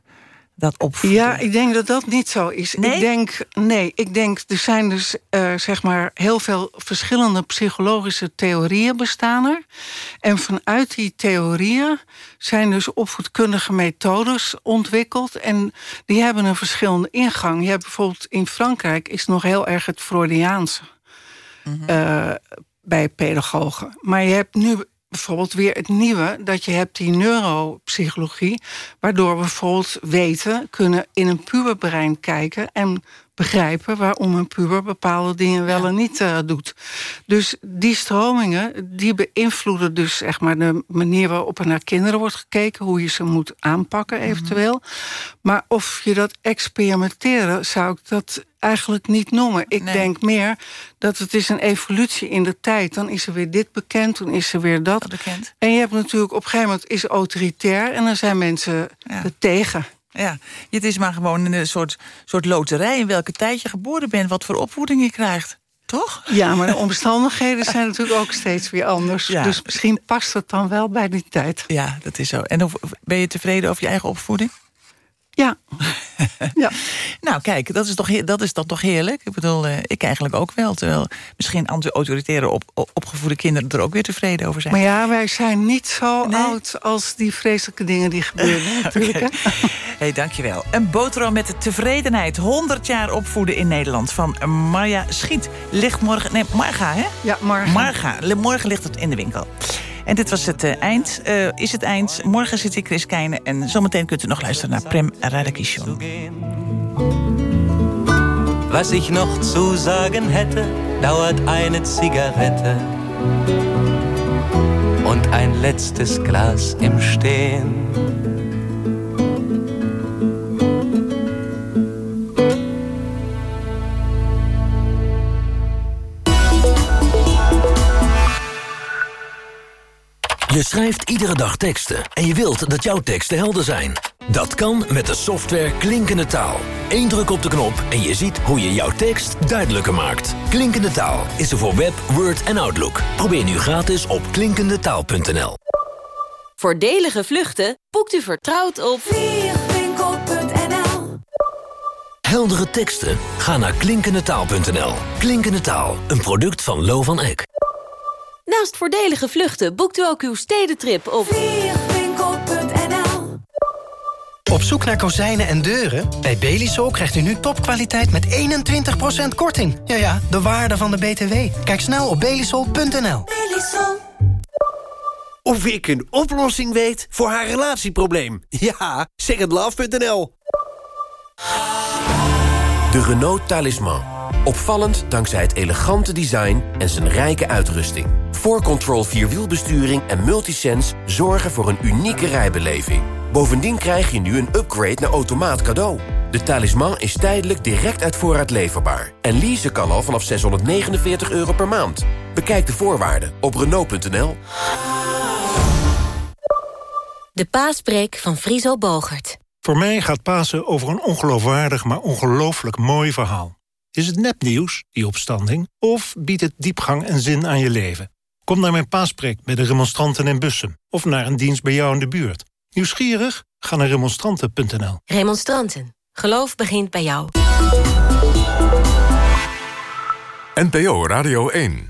Speaker 10: Dat opvoeden.
Speaker 27: Ja, ik denk dat dat niet zo is.
Speaker 10: Nee?
Speaker 27: Ik denk, nee, ik denk er zijn dus eh, zeg maar heel veel verschillende psychologische theorieën bestaan er. En vanuit die theorieën zijn dus opvoedkundige methodes ontwikkeld. En die hebben een verschillende ingang. Je hebt bijvoorbeeld in Frankrijk is nog heel erg het Freudiaanse. eh, bij pedagogen. Maar je hebt nu bijvoorbeeld weer het nieuwe... dat je hebt die neuropsychologie... waardoor we bijvoorbeeld weten, kunnen in een puberbrein kijken... en begrijpen waarom een puber bepaalde dingen wel en niet eh, doet. Dus die stromingen, die beïnvloeden dus zeg maar, de manier waarop er naar kinderen wordt gekeken... hoe je ze moet aanpakken eventueel. Maar of je dat experimenteren, zou ik dat eigenlijk niet noemen. Ik denk meer dat het is een evolutie in de tijd. Dan is er weer dit bekend, dan is er weer dat.
Speaker 10: bekend.
Speaker 27: En je hebt natuurlijk op een gegeven moment is autoritair... en dan zijn mensen er tegen.
Speaker 10: Ja, het is maar gewoon een soort, soort loterij... in welke tijd je geboren bent, wat voor opvoeding je krijgt. Toch?
Speaker 27: Ja, maar de omstandigheden zijn natuurlijk ook steeds weer anders.
Speaker 10: Ja.
Speaker 27: Dus misschien past het dan wel bij die tijd.
Speaker 10: Ja, dat is zo. En ben je tevreden over je eigen opvoeding?
Speaker 27: Ja. ja.
Speaker 10: Nou, kijk, dat is, toch, dat is dan toch heerlijk? Ik bedoel, eh, ik eigenlijk ook wel. Terwijl misschien anti-autoritaire op, op- opgevoede kinderen er ook weer tevreden over zijn.
Speaker 27: Maar ja, wij zijn niet zo oud als die vreselijke dingen die gebeuren. natuurlijk, hè?
Speaker 10: hey, dankjewel. Een boterham met de tevredenheid. 100 jaar opvoeden in Nederland van Marja Schiet. Ligt morgen... Nee, Marga, hè?
Speaker 27: Ja, Marga.
Speaker 10: Marga. Morgen ligt het in de winkel. En dit was het eh, eind. Eh, is het eind. Morgen zit hier Chris Keijnen. En zometeen kunt u nog luisteren naar Prem Radakishon.
Speaker 28: Was ich noch zu sagen hätte, dauert eine Zigarette und ein letztes Glas im Stehen.
Speaker 29: Schrijft iedere dag teksten en je wilt dat jouw teksten helder zijn. Dat kan met de software Klinkende Taal. Eén druk op de knop en je ziet hoe je jouw tekst duidelijker maakt. Klinkende Taal is er voor Web, Word en Outlook. Probeer nu gratis op klinkendetaal.nl.
Speaker 26: Voordelige vluchten boekt u vertrouwd op vliegwinkel.nl
Speaker 29: Heldere teksten? Ga naar klinkendetaal.nl. Klinkende Taal, een product van Lo van Eck.
Speaker 26: Naast voordelige vluchten boekt u ook uw stedentrip op vliegwinkel.nl
Speaker 30: Op zoek naar kozijnen en deuren? Bij Belisol krijgt u nu topkwaliteit met 21% korting. Ja ja, de waarde van de BTW. Kijk snel op belisol.nl.
Speaker 31: Of ik een oplossing weet voor haar relatieprobleem? Ja, secondlove.nl.
Speaker 32: De Renault Talisman. Opvallend dankzij het elegante design en zijn rijke uitrusting. 4Control Vierwielbesturing en Multisense zorgen voor een unieke rijbeleving. Bovendien krijg je nu een upgrade naar automaat cadeau. De talisman is tijdelijk direct uit voorraad leverbaar. En leasen kan al vanaf 649 euro per maand. Bekijk de voorwaarden op Renault.nl.
Speaker 26: De paaspreek van Friso Bogert.
Speaker 33: Voor mij gaat Pasen over een ongeloofwaardig, maar ongelooflijk mooi verhaal. Is het nepnieuws, die opstanding, of biedt het diepgang en zin aan je leven? Kom naar mijn paaspreek bij de remonstranten in Bussum... of naar een dienst bij jou in de buurt. Nieuwsgierig? Ga naar remonstranten.nl.
Speaker 26: Remonstranten. Geloof begint bij jou.
Speaker 9: NPO Radio 1